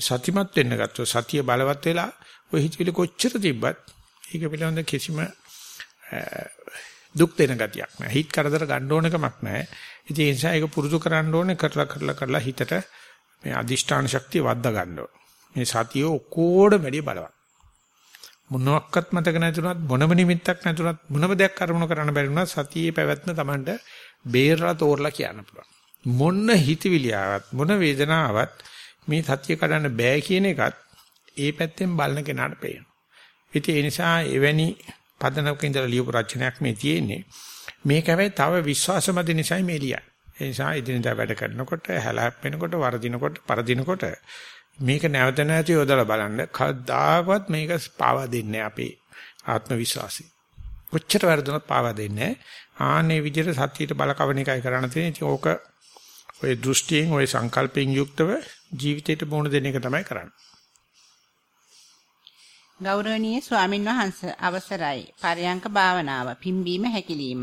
සතිමත් වෙන්න ගත්තොත් සතිය බලවත් වෙලා ඔය හිතවිලි කොච්චර තිබ්බත් ඒක පිළිබඳ කිසිම දුක් දෙන ගතියක් නැහැ. හිත කරදර ගන්න ඕනකමක් නැහැ. ඉතින් ඒ නිසා ඒක පුරුදු කරන්න ඕනේ කරලා කරලා කරලා හිතට මේ අදිෂ්ඨාන ශක්තිය වද්දා ගන්න ඕනේ. මේ සතිය ඔක්කොඩ වැඩි බලවත්. මොනවත් මතක නැතුණත් මොනම නිමිත්තක් නැතුණත් මොනම දෙයක් අරමුණු කරන්න බැරි වුණත් සතියේ පැවැත්ම Tamanට බේරලා තෝරලා කියන්න පුළුවන්. මොන හිතවිලි ආවත් මොන වේදනාවක් මේ සතිය කඩන්න බෑ කියන එකත් ඒ පැත්තෙන් බලන කෙනාට පේනවා. ඉතින් ඒ නිසා එවැනි පදනක ඉඳලා ලියපු රචනයක් මේ තියෙන්නේ. මේක හැබැයි තව විශ්වාසමත් නිසායි මේ ලියන්නේ. ඒ නිසා ඉදිනදා වැඩ කරනකොට හැලහැප්පෙනකොට වරදිනකොට පරදිනකොට මේක නැවත නැවත යොදලා බලන්න කවදාවත් මේක පාවා දෙන්නේ අපේ ආත්ම විශ්වාසය. කොච්චර වැරදුනත් පාවා දෙන්නේ ආනේ විදිහට සත්‍යයට බලකවන එකයි කරන්න තියෙන්නේ. ඉතින් ඕක ඔය දෘෂ්ටියෙන් ඔය සංකල්පයෙන් යුක්තව ජීවිතයට මුහුණ දෙන එක තමයි කරන්නේ.
ගෞරවනීය ස්වාමින් වහන්සේ අවසරයි. පරයන්ක භාවනාව පිම්බීම හැකිලිම.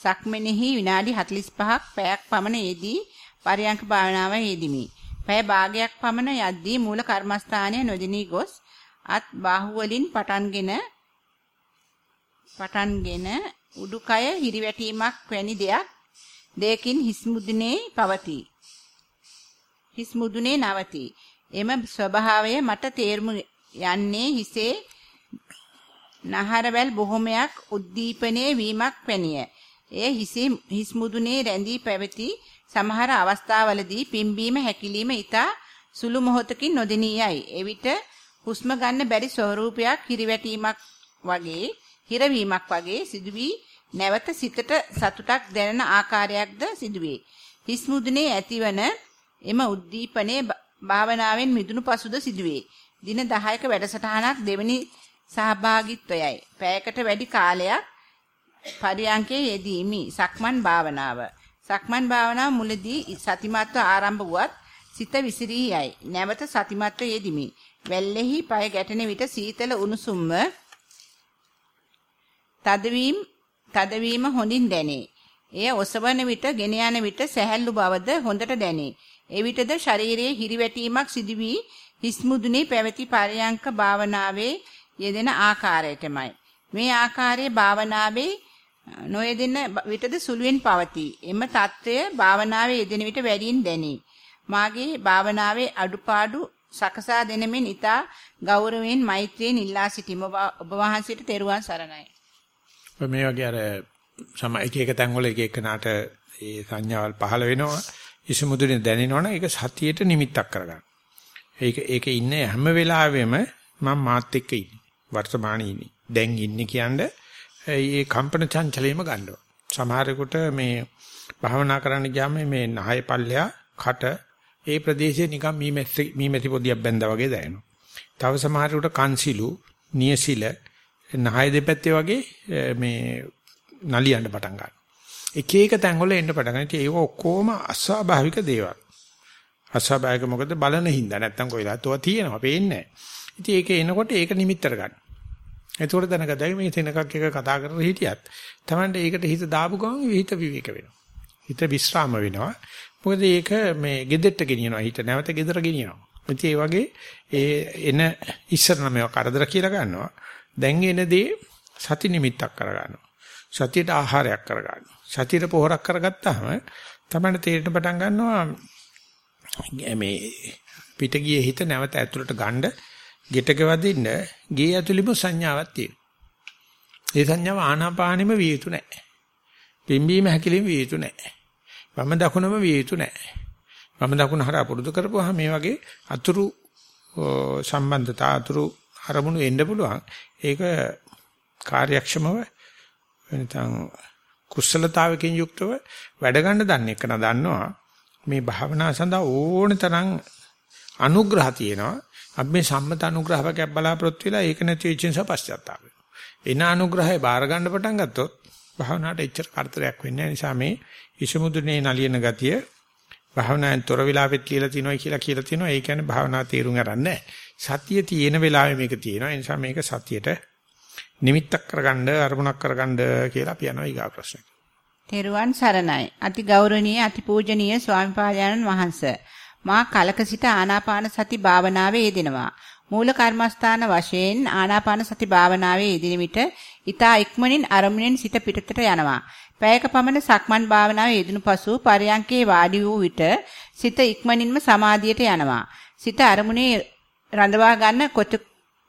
සක්මනේහි විනාඩි 45ක් පැයක් පමණ යෙදී පරයන්ක භාවනාව යෙදිමි. පැය භාගයක් පමණ යද්දී මූල කර්මස්ථානයේ නොදිනී ගොස් අත් බාහුව වලින් පටන්ගෙන පටන්ගෙන උඩුකය හිරිවැටීමක් වැනි දෙයක් දෙයකින් හිස් මුදුනේ පවතී. හිස් මුදුනේ නවතී. එම ස්වභාවය මට තේරුම් යන්නේ හිසේ නහරවැල් බොහොමයක් උද්දීපනයේ වීමක් පැනිය. එය හිසේ හිස් මුදුනේ රැඳී පැවති සමහර අවස්ථාවලදී පිම්බීම හැකිලිම ඊතා සුළු මොහොතකින් නොදෙනියයි. එවිට හුස්ම ගන්න බැරි ස්වරූපයක් හිරිවැටීමක් වගේ හිරවීමක් වගේ සිදුවී නැවත සිතට සතුටක් දැනෙන ආකාරයක්ද සිදුවේ. හිස් මුදුනේ ඇතිවන එම උද්දීපනයේ භාවනාවෙන් මිදුණු පසුද සිදුවේ. දින 10ක වැඩසටහනක් දෙවෙනි සහභාගීත්වයයි. පැයකට වැඩි කාලයක් පරියන්කේ යෙදීමි. සක්මන් භාවනාව. සක්මන් භාවනාව මුලදී සතිමත්ව ආරම්භ වුවත් සිත විසිරී යයි. නැවත සතිමත්ව යෙදිමි. වැල්ලෙහි පය ගැටෙන විට සීතල උණුසුම්ව තදවීම තදවීම හොඳින් දැනේ. එය ඔසවන විට ගෙන යන විට සැහැල්ලු බවද හොඳට දැනේ. එවිටද ශරීරයේ හිරිවැටීමක් සිදු වී හිස් මුදුනේ පැවති පරයන්ක භාවනාවේ යෙදෙන ආකාරයටමයි. මේ ආකාරයේ භාවනාවේ නොයෙදෙන විටද සුළුවෙන් පවතී. එම తත්වය භාවනාවේ යෙදෙන විට වැඩියෙන් දැනේ. මාගේ භාවනාවේ අඩුපාඩු සකසා දෙනමින් ඊතා ගෞරවයෙන් මෛත්‍රියෙන් ඉල්ලා සිටිම ඔබ වහන්සේට තෙරුවන් සරණයි.
මේ වගේ අර සම එක එක තැන්වල එක එක නාට ඒ සංඥාවල් පහළ වෙනවා. ඉසුමුදුනේ දැනෙනවනේ ඒක සතියේට නිමිත්තක් කරගන්න. ඒක ඒකේ ඉන්නේ හැම වෙලාවෙම මම මාත් එක්ක ඉන්නේ. වර්තමානයේ ඉන්නේ. දැන් ඉන්නේ කියන්නේ ඒ කම්පන චංචලයේම ගන්නවා. සමහරෙකුට මේ භාවනා කරන්න ගියාම මේ නහය පල්ලෙහා කට ඒ ප්‍රදේශයේ නිකන් මීමැසි මීමැසි පොදියක් බැඳා වගේ දැනෙනවා. තව සමහරෙකුට කන්සිලු, නියසිල, නහය දෙපැත්තේ වගේ මේ නලියන්න පටන් ගන්නවා. එක එක තැන්වල එන්න පටන් ගන්නවා. ඒක ඔක්කොම අස්වාභාවික දේවල්. අස්වාභාවික මොකද බලන හින්දා නැත්තම් කොයිලාත් ඔවා තියෙනවා පේන්නේ නැහැ. ඉතින් ඒක එනකොට ඒක නිමිත්තට ගන්න. එතකොට දැනගදයි මේ තැනකක් එක කතා කරලා හිටියත් Tamande ඒකට හිත දාපු ගමන් හිත විවේක වෙනවා. හිත විස්්‍රාම වෙනවා. මොකද ඒක මේ gedetta ගෙනියනවා හිත නැවත gedera ගෙනියනවා. ඉතින් ඒ වගේ ඒ එන ඉස්සර නම් මේවා කරදර කියලා ගන්නවා. දැන් එන දේ සති නිමිත්තක් කරගන්නවා. සතියට ආහාරයක් කරගන්නවා. සතියට පොහොරක් කරගත්තාම තමයි තේරෙන්න පටන් ගන්නවා මේ පිට ගියේ හිත නැවත ඇතුළට ගන්න ගෙටක වදින්න ගේ ඇතුළෙම සංඥාවක් තියෙනවා. ඒ සංඥාව ආනාපානෙම විය යුතු නැහැ. පිම්බීම හැකිලිම විය යුතු නැහැ. වම දකුණම විය යුතු නැහැ. වම දකුණ හරහා පුරුදු කරපුවාම මේ වගේ අතුරු සම්බන්ධතා අතුරු අරමුණු එන්න පුළුවන්. ඒක කාර්යක්ෂමව වෙනතන් කුසලතාවකින් යුක්තව වැඩ ගන්න දන්නේ එක දන්නවා. මේ භාවනා සඳහා ඕන තරම් අනුග්‍රහ තියෙනවා. අපි මේ සම්මත අනුග්‍රහයක් බලාපොරොත්තු වෙලා ඒක නැති වෙච්ච නිසා පශ්චාත්තාප වෙනවා. එන අනුග්‍රහය බාර ගන්න පටන් ගත්තොත් භාවනාවට එච්චර කරදරයක් වෙන්නේ නැහැ. නිසා මේ ඉසමුදුනේ නලියන ගතිය භාවනාවෙන් තොර වෙලාවෙත් කියලා තිනොයි කියලා කියලා තිනොයි. ඒ කියන්නේ භාවනා තීරුම් ගන්නෑ. සතිය තියෙන වෙලාවෙ මේක තියෙනවා. ඒ නිසා මේක සතියට නිමිත්තක් කරගන්න අරමුණක් කරගන්න කියලා අපි යනවා ඊගා ප්‍රශ්නෙට.
තෙරුවන් සරණයි. අති ගෞරවනීය අති පූජනීය ස්වාමිපාදයන්න් වහන්සේ. මා කලක සිට ආනාපාන සති භාවනාවේ යෙදෙනවා. මූල කර්මස්ථාන වශයෙන් ආනාපාන සති භාවනාවේ යෙදෙන විට ඊතා ඉක්මනින් අරමුණෙන් සිත පිටතට යනවා. පැයක පමණ සක්මන් භාවනාවේ යෙදුණු පසු පරයන්කේ වාඩි වූ විට සිත ඉක්මනින්ම සමාධියට යනවා. සිත අරමුණේ රඳවා ගන්න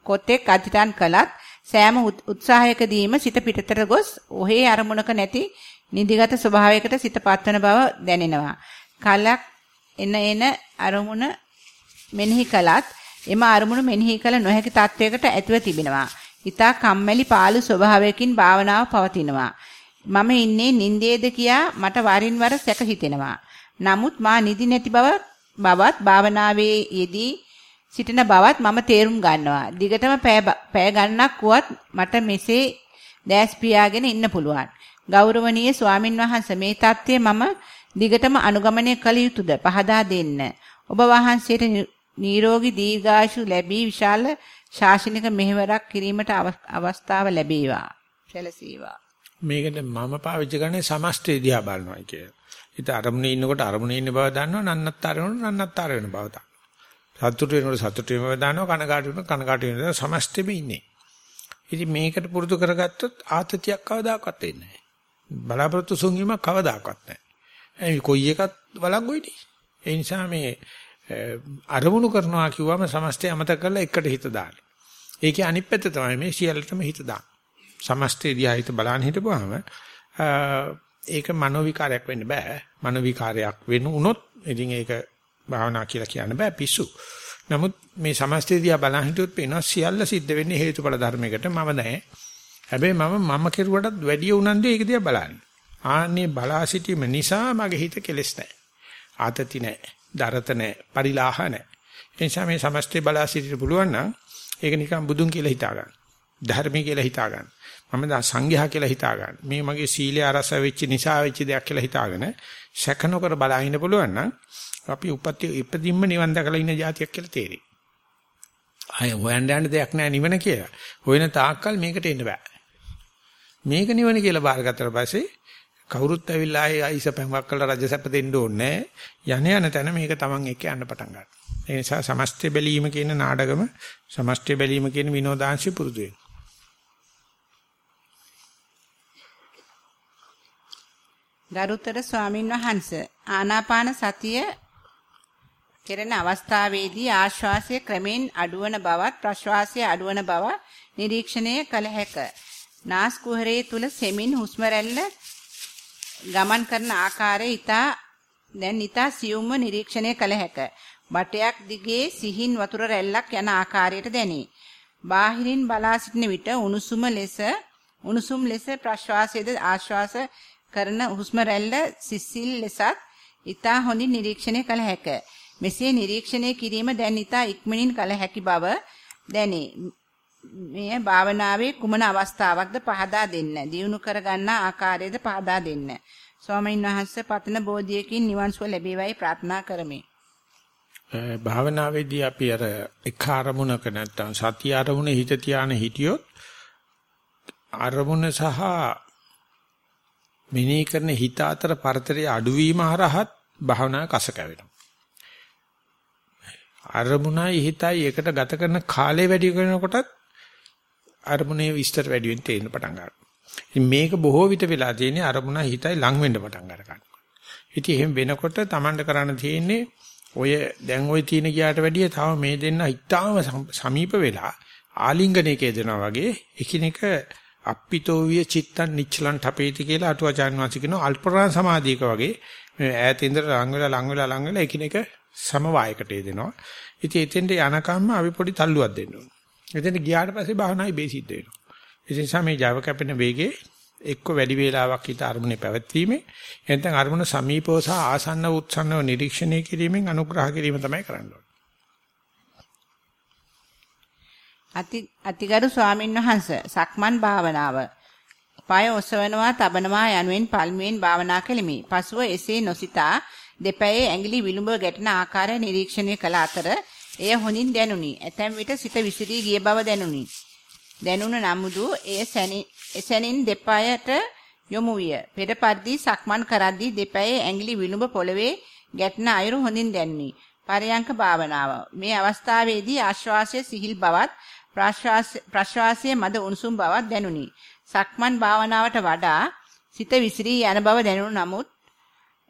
කොතෙක් අධිතන් කළත් සෑම උත්සාහයකදීම සිත පිටතට ගොස් ඔහේ අරමුණක නැති නිදිගත ස්වභාවයකට සිත පත්වන බව දැනෙනවා. කලක් එන එන අරමුණ මෙනෙහි කළත් එම අරමුණු මෙනෙහි කළ නොහැකි තත්වයකට ඇතිව තිබෙනවා. ඊතා කම්මැලි පාළු ස්වභාවයකින් භාවනාව පවතිනවා. මම ඉන්නේ නින්දේද කියා මට වරින් වර සැක හිතෙනවා. නමුත් මා නිදි නැති බව බවත් භාවනාවේ යෙදී සිටින බවත් මම තේරුම් ගන්නවා. දිගටම පෑ ගන්නක් වුවත් මට මෙසේ දැස් පියාගෙන ඉන්න පුළුවන්. ගෞරවනීය ස්වාමින් වහන්සේ මේ தත්ත්වය මම දිගටම අනුගමනය කළ යුතුද පහදා දෙන්න. ඔබ වහන්සේට නිරෝගී දීර්ඝායුෂ ලැබී විශාල ශාසනික මෙහෙවරක් කිරීමට අවස්ථාව ලැබේවා. සැලසීවා.
මේකට මම පාවිච්චි කරන්නේ සමස්තය දිහා බලනවා කියලා. ඉතින් අරමුණේ ඉන්නකොට අරමුණේ ඉන්න බව දන්නවා නන්නත්තර වෙනකොට නන්නත්තර වෙන බව දන්නවා. සතුට වෙනකොට සතුට වෙන බව දන්නවා කනකාට වෙනකොට කනකාට වෙන බව සමස්තෙම ඉන්නේ. ඉතින් මේකට පුරුදු කරගත්තොත් ආතතියක් කවදාකවත් එන්නේ නැහැ. බලාපොරොත්තු සුන්වීමක් කවදාකවත් නැහැ. ඒ කොයි එකත් වළංගුයිනේ. ඒ නිසා මේ අරමුණු කරනවා කිව්වම සමස්තය අමතක කරලා එකට හිත දාන්න. ඒකේ අනිත් පැත්ත තමයි මේ සියල්ලටම හිත දාන්න. සමස්තය දිහා හිත බලන්න හිටපුවාම ඒක මනෝ විකාරයක් වෙන්න බෑ. මනෝ විකාරයක් වෙන උනොත් ඉතින් ඒක භාවනා කියලා කියන්න බෑ පිස්සු. නමුත් මේ සමස්තය දිහා බලන් හිටියොත් පේනවා සියල්ල සිද්ධ වෙන්නේ හේතුඵල ධර්මයකට මම නැහැ. හැබැයි මම මම කෙරුවටත් වැඩි උනන්දු ඒක දිහා බලන්නේ. ආන්නේ බලා සිටීම නිසා මගේ හිත කෙලස් නැහැ. ආතති නැහැ. දරත නැහැ. පරිලාහ නැහැ. ඒ නිසා මේ සමස්තය බලා සිටින්න පුළුවන් නම් ඒක නිකන් බුදුන් කියලා හිතා ගන්න. ධර්මී කියලා හිතා ගන්න. මම දා සංඝයා කියලා හිතා ගන්න. මේ මගේ සීලය අරස වෙච්ච නිසා වෙච්ච දෙයක් කියලා හිතාගෙන සැක නොකර බලා ඉන්න පුළුවන් නම් අපි උපත්ති ඉපදින්ම නිවන් දැකලා ඉන්න જાතියක් කියලා තේරෙයි. අය හොයන්න යන්න දෙයක් නැහැ නිවන කියලා. හොයන තාක්කල් මේකට එන්න බෑ. මේක නිවන කියලා බාරගත්තට පස්සේ කවුරුත් ඇවිල්ලා ආයේ ආයිස පැංගක් කරලා රජසැප දෙන්න ඕනේ යන යන තැන මේක තමන් එක්ක යන්න පටන් ගන්නවා. ඒ නිසා සමස්තය බැලීම කියන නාඩගම සමස්තය බැලීම කියන විනෝදාංශي පුරුදු වෙනවා.
ගරුතර ස්වාමින් වහන්සේ ආනාපාන සතිය කෙරෙන අවස්ථාවේදී ආශ්වාසය ක්‍රමෙන් අඩුවන බවත් ප්‍රශ්වාසය අඩුවන බව නිරීක්ෂණය කළ හැක. නාස් කුහරයේ තුල සෙමින් හුස්ම ගමන් කරන ආකාරය ඊතා දැන් ඊතා සියුම්ව නිරීක්ෂණය කළ හැක. බටයක් දිගේ සිහින් වතුර රැල්ලක් යන ආකාරයට දැනේ. බාහිරින් බලා සිටින විට උණුසුම ලෙස උණුසුම් ලෙස ප්‍රශ්වාසයේද ආශ්වාස කරන හුස්ම රැල්ල සිසිල් ලෙසත් ඊතා හොඳින් නිරීක්ෂණය කළ හැක. මෙසේ නිරීක්ෂණය කිරීම දැන් ඊතා ඉක්මනින් කළ හැකි බව දැනේ. මේ භාවනාවේ කුමන අවස්ථාවක්ද පහදා දෙන්න. දියුණු කර ගන්නා ආකාරයද පහදා දෙන්න. ස්වාමීන් වහන්සේ පතන බෝධියකින් නිවන් සුව ලැබේවයි ප්‍රාර්ථනා කරමි.
භාවනාවේදී අපි අර එක අරමුණක නැත්තම් සතිය අරමුණේ හිත තියාන හිටියොත් අරමුණ සහ මෙනෙහි කරන හිත අතර පරතරය අඩුවීම හරහත් භාවනා කස කැවෙනවා. අරමුණයි හිතයි එකට ගත කරන කාලය වැඩි කරනකොටත් අරමුණේ විස්තර වැඩි වෙන්න තේරෙන පටන් ගන්නවා. ඉතින් මේක බොහෝ විට වෙලා තියෙන්නේ අරමුණයි හිතයි ලං වෙන්න පටන් ගන්නවා. ඉතින් එහෙම වෙනකොට Tamanට කරන්න තියෙන්නේ ඔය දැන් ওই තියෙන ගියාට වැඩිය තව මේ දෙන්න ඉතාම සමීප වෙලා ආලිංගනයක දෙනවා වගේ එකිනෙක අප්පිතෝ විය චිත්තං නිච්චලං ඨපේති කියලා අටුවාචාන් වාසික කියන අල්පරාණ සමාධියක වගේ මේ ඈත ඉඳලා ලඟ වෙලා ලඟ වෙලා ලඟ වෙලා එකිනෙක සමவாயකට එදෙනවා. ඉතින් එතෙන්ට යනකම්ම අපි පොඩි තල්ලුවක් දෙන්න ඕනේ. එතෙන්ට ගියාට පස්සේ භාවනායි බේසිද්ධ වෙනවා. ඒ නිසා මේ Java කැපෙන වේගේ එක්ක වැඩි වේලාවක් හිත අරමුණේ පැවැත්වීමේ එතෙන් අරමුණ සමීපව සහ ආසන්න උත්සන්නව නිරීක්ෂණය කිරීමෙන් අනුග්‍රහ කිරීම තමයි කරන්න ඕනේ.
අති අතිගරු ස්වාමින් වහන්සේ සක්මන් භාවනාව පය ඔසවනවා තබනවා යනුවෙන් පල්මුවෙන් භාවනා කෙලිමි. පසුව එසේ නොසිතා දෙපැයේ ඇඟිලි විලුඹ ගැටෙන ආකාරය නිරීක්ෂණය කළ අතර එය හොඳින් දැනුනි. ඇතැම් විට සිත විසිරී ගිය බව දැනුනි. දැනුණ නමුදු එය සැනින් දෙපයට යොමු විය. පෙර පරිදි සක්මන් කරද්දී දෙපැයේ ඇඟිලි විලුඹ පොළවේ ගැටෙන අයුරු හොඳින් දැනුනි. පරයන්ක භාවනාව. මේ අවස්ථාවේදී ආශ්වාසයේ සිහිල් බවත් ප්‍රශ්වාසයේ මද උණුසුම් බවක් දැනුනි. සක්මන් භාවනාවට වඩා සිත විසිරී යන බව දැනුණු නමුත්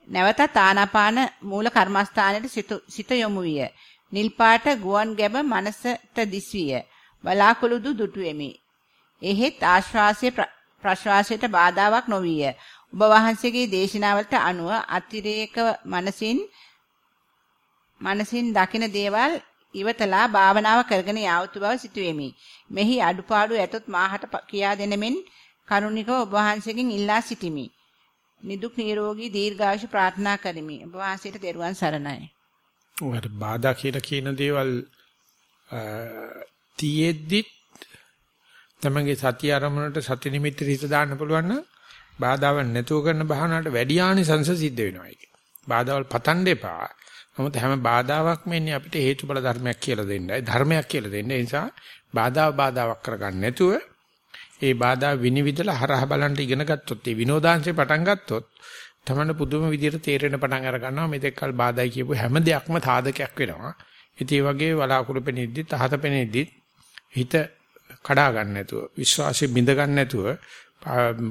නැවතත් ආනාපාන මූල කර්මස්ථානයේ සිත යොමු විය. නිල් පාට ගුවන් ගැබ මනසට දිස්විය. බලාකුළුදු දුටුවෙමි. එහෙත් ආශ්වාසයේ ප්‍රශ්වාසයට බාධාවක් නොවිය. ඔබ වහන්සේගේ දේශනාවලට අනුව අතිරේක මනසින් මනසින් දකින දේවල් ඉවතලා භාවනාව කරගෙන යාවුතු බව සිටුවෙමි. මෙහි අඩුපාඩු ඇතොත් මාහට කියා දෙනෙමින් කරුණිකව ඔබ වහන්සේගෙන් ඉල්ලා සිටිමි. නිදුක් නිරෝගී දීර්ඝායුෂ ප්‍රාර්ථනා කරමි. ඔබ වහන්සේට දරුවන් සරණයි.
ඔයාලට බාධා කියලා කියන දේවල් තියෙද්දි තමගේ සතිය ආරමුණට සති නිමිති හිත දාන්න පුළුවන් නම් බාධාවක් නැතුව කරන භාවනාවට වැඩි ආනිසංස සිද්ධ වෙනවා ඒක. බාධාවල් පතන්න එපා. නමුත් හැම බාධාවක්ම එන්නේ අපිට හේතුඵල ධර්මයක් කියලා දෙන්නයි ධර්මයක් කියලා දෙන්න. ඒ නිසා බාධා බාධාවක් කරගන්න නැතුව ඒ බාධා විනිවිදලා හරහ බලන්න ඉගෙන ගත්තොත් ඒ විනෝදාංශේ පටන් ගත්තොත් තමයි පුදුම විදියට තේරෙන පටන් අර ගන්නවා මෙතෙක්කල් බාධායි කියපු හැම දෙයක්ම සාධකයක් වෙනවා. ඉතින් ඒ වගේ වලාකුළු පෙනෙද්දි තහත පෙනෙද්දි හිත කඩා ගන්න නැතුව විශ්වාසෙ බිඳ ගන්න නැතුව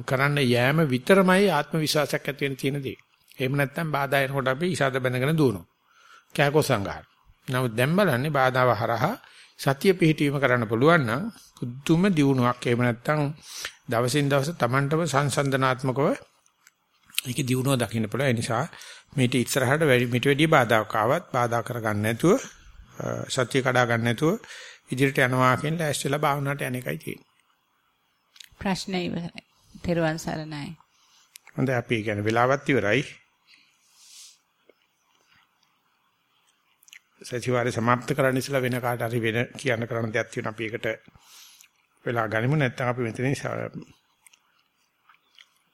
කරන්න යෑම විතරමයි ආත්ම විශ්වාසයක් ඇති වෙන තියෙන දේ. එහෙම නැත්නම් බාධා එනකොට අපි ඉසాత බැඳගෙන දුවනවා. කෑකෝ සංඝාර. නමුත් දැන් බලන්නේ බාධාව හරහා සතිය පිහිටීම කරන්න පුළුවන් නම් කුදුම දියුණුවක් එහෙම නැත්නම් දවසින් දවස Tamanටම සංසන්දනාත්මකව ඒකේ දියුණුව දකින්න පුළුවන්. ඒ නිසා මේට ඉස්සරහට මිට වැඩි බාධාවක් ආවත් බාධා කරගන්න නැතුව සතිය කඩා ගන්න නැතුව ඉදිරියට යනවා කියන ලෑස්තිලා භාවනාවට යන එකයි තියෙන්නේ.
ප්‍රශ්න ඉවරයි. තෙරුවන් සරණයි.
හොඳයි අපි කියන්නේ වෙලාවත් ඉවරයි. සතිವಾರේ સમાપ્ત කරන්න ඉස්සලා වෙන කාට හරි වෙන කියන්න කරන්න දෙයක් තියෙනවා අපි ඒකට වෙලා ගනිමු නැත්නම් අපි මෙතනින්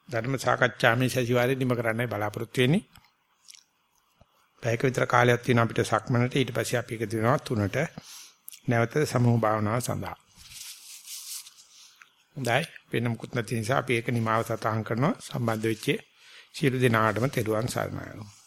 ධර්ම සාකච්ඡාමේ සතිವಾರේ නිම කරන්නයි බලාපොරොත්තු වෙන්නේ. පැයක විතර කාලයක් තියෙනවා අපිට සක්මනට ඊට පස්සේ අපි එක දිනවා තුනට නැවත සමූහ භාවනාව සඳහා. හොඳයි වෙන මුකුත් නැති නිසා අපි ඒක නිමාව සටහන් කරනවා සම්බන්ධ වෙච්ච සියලු දෙනාටම තෙරුවන් සරණයි.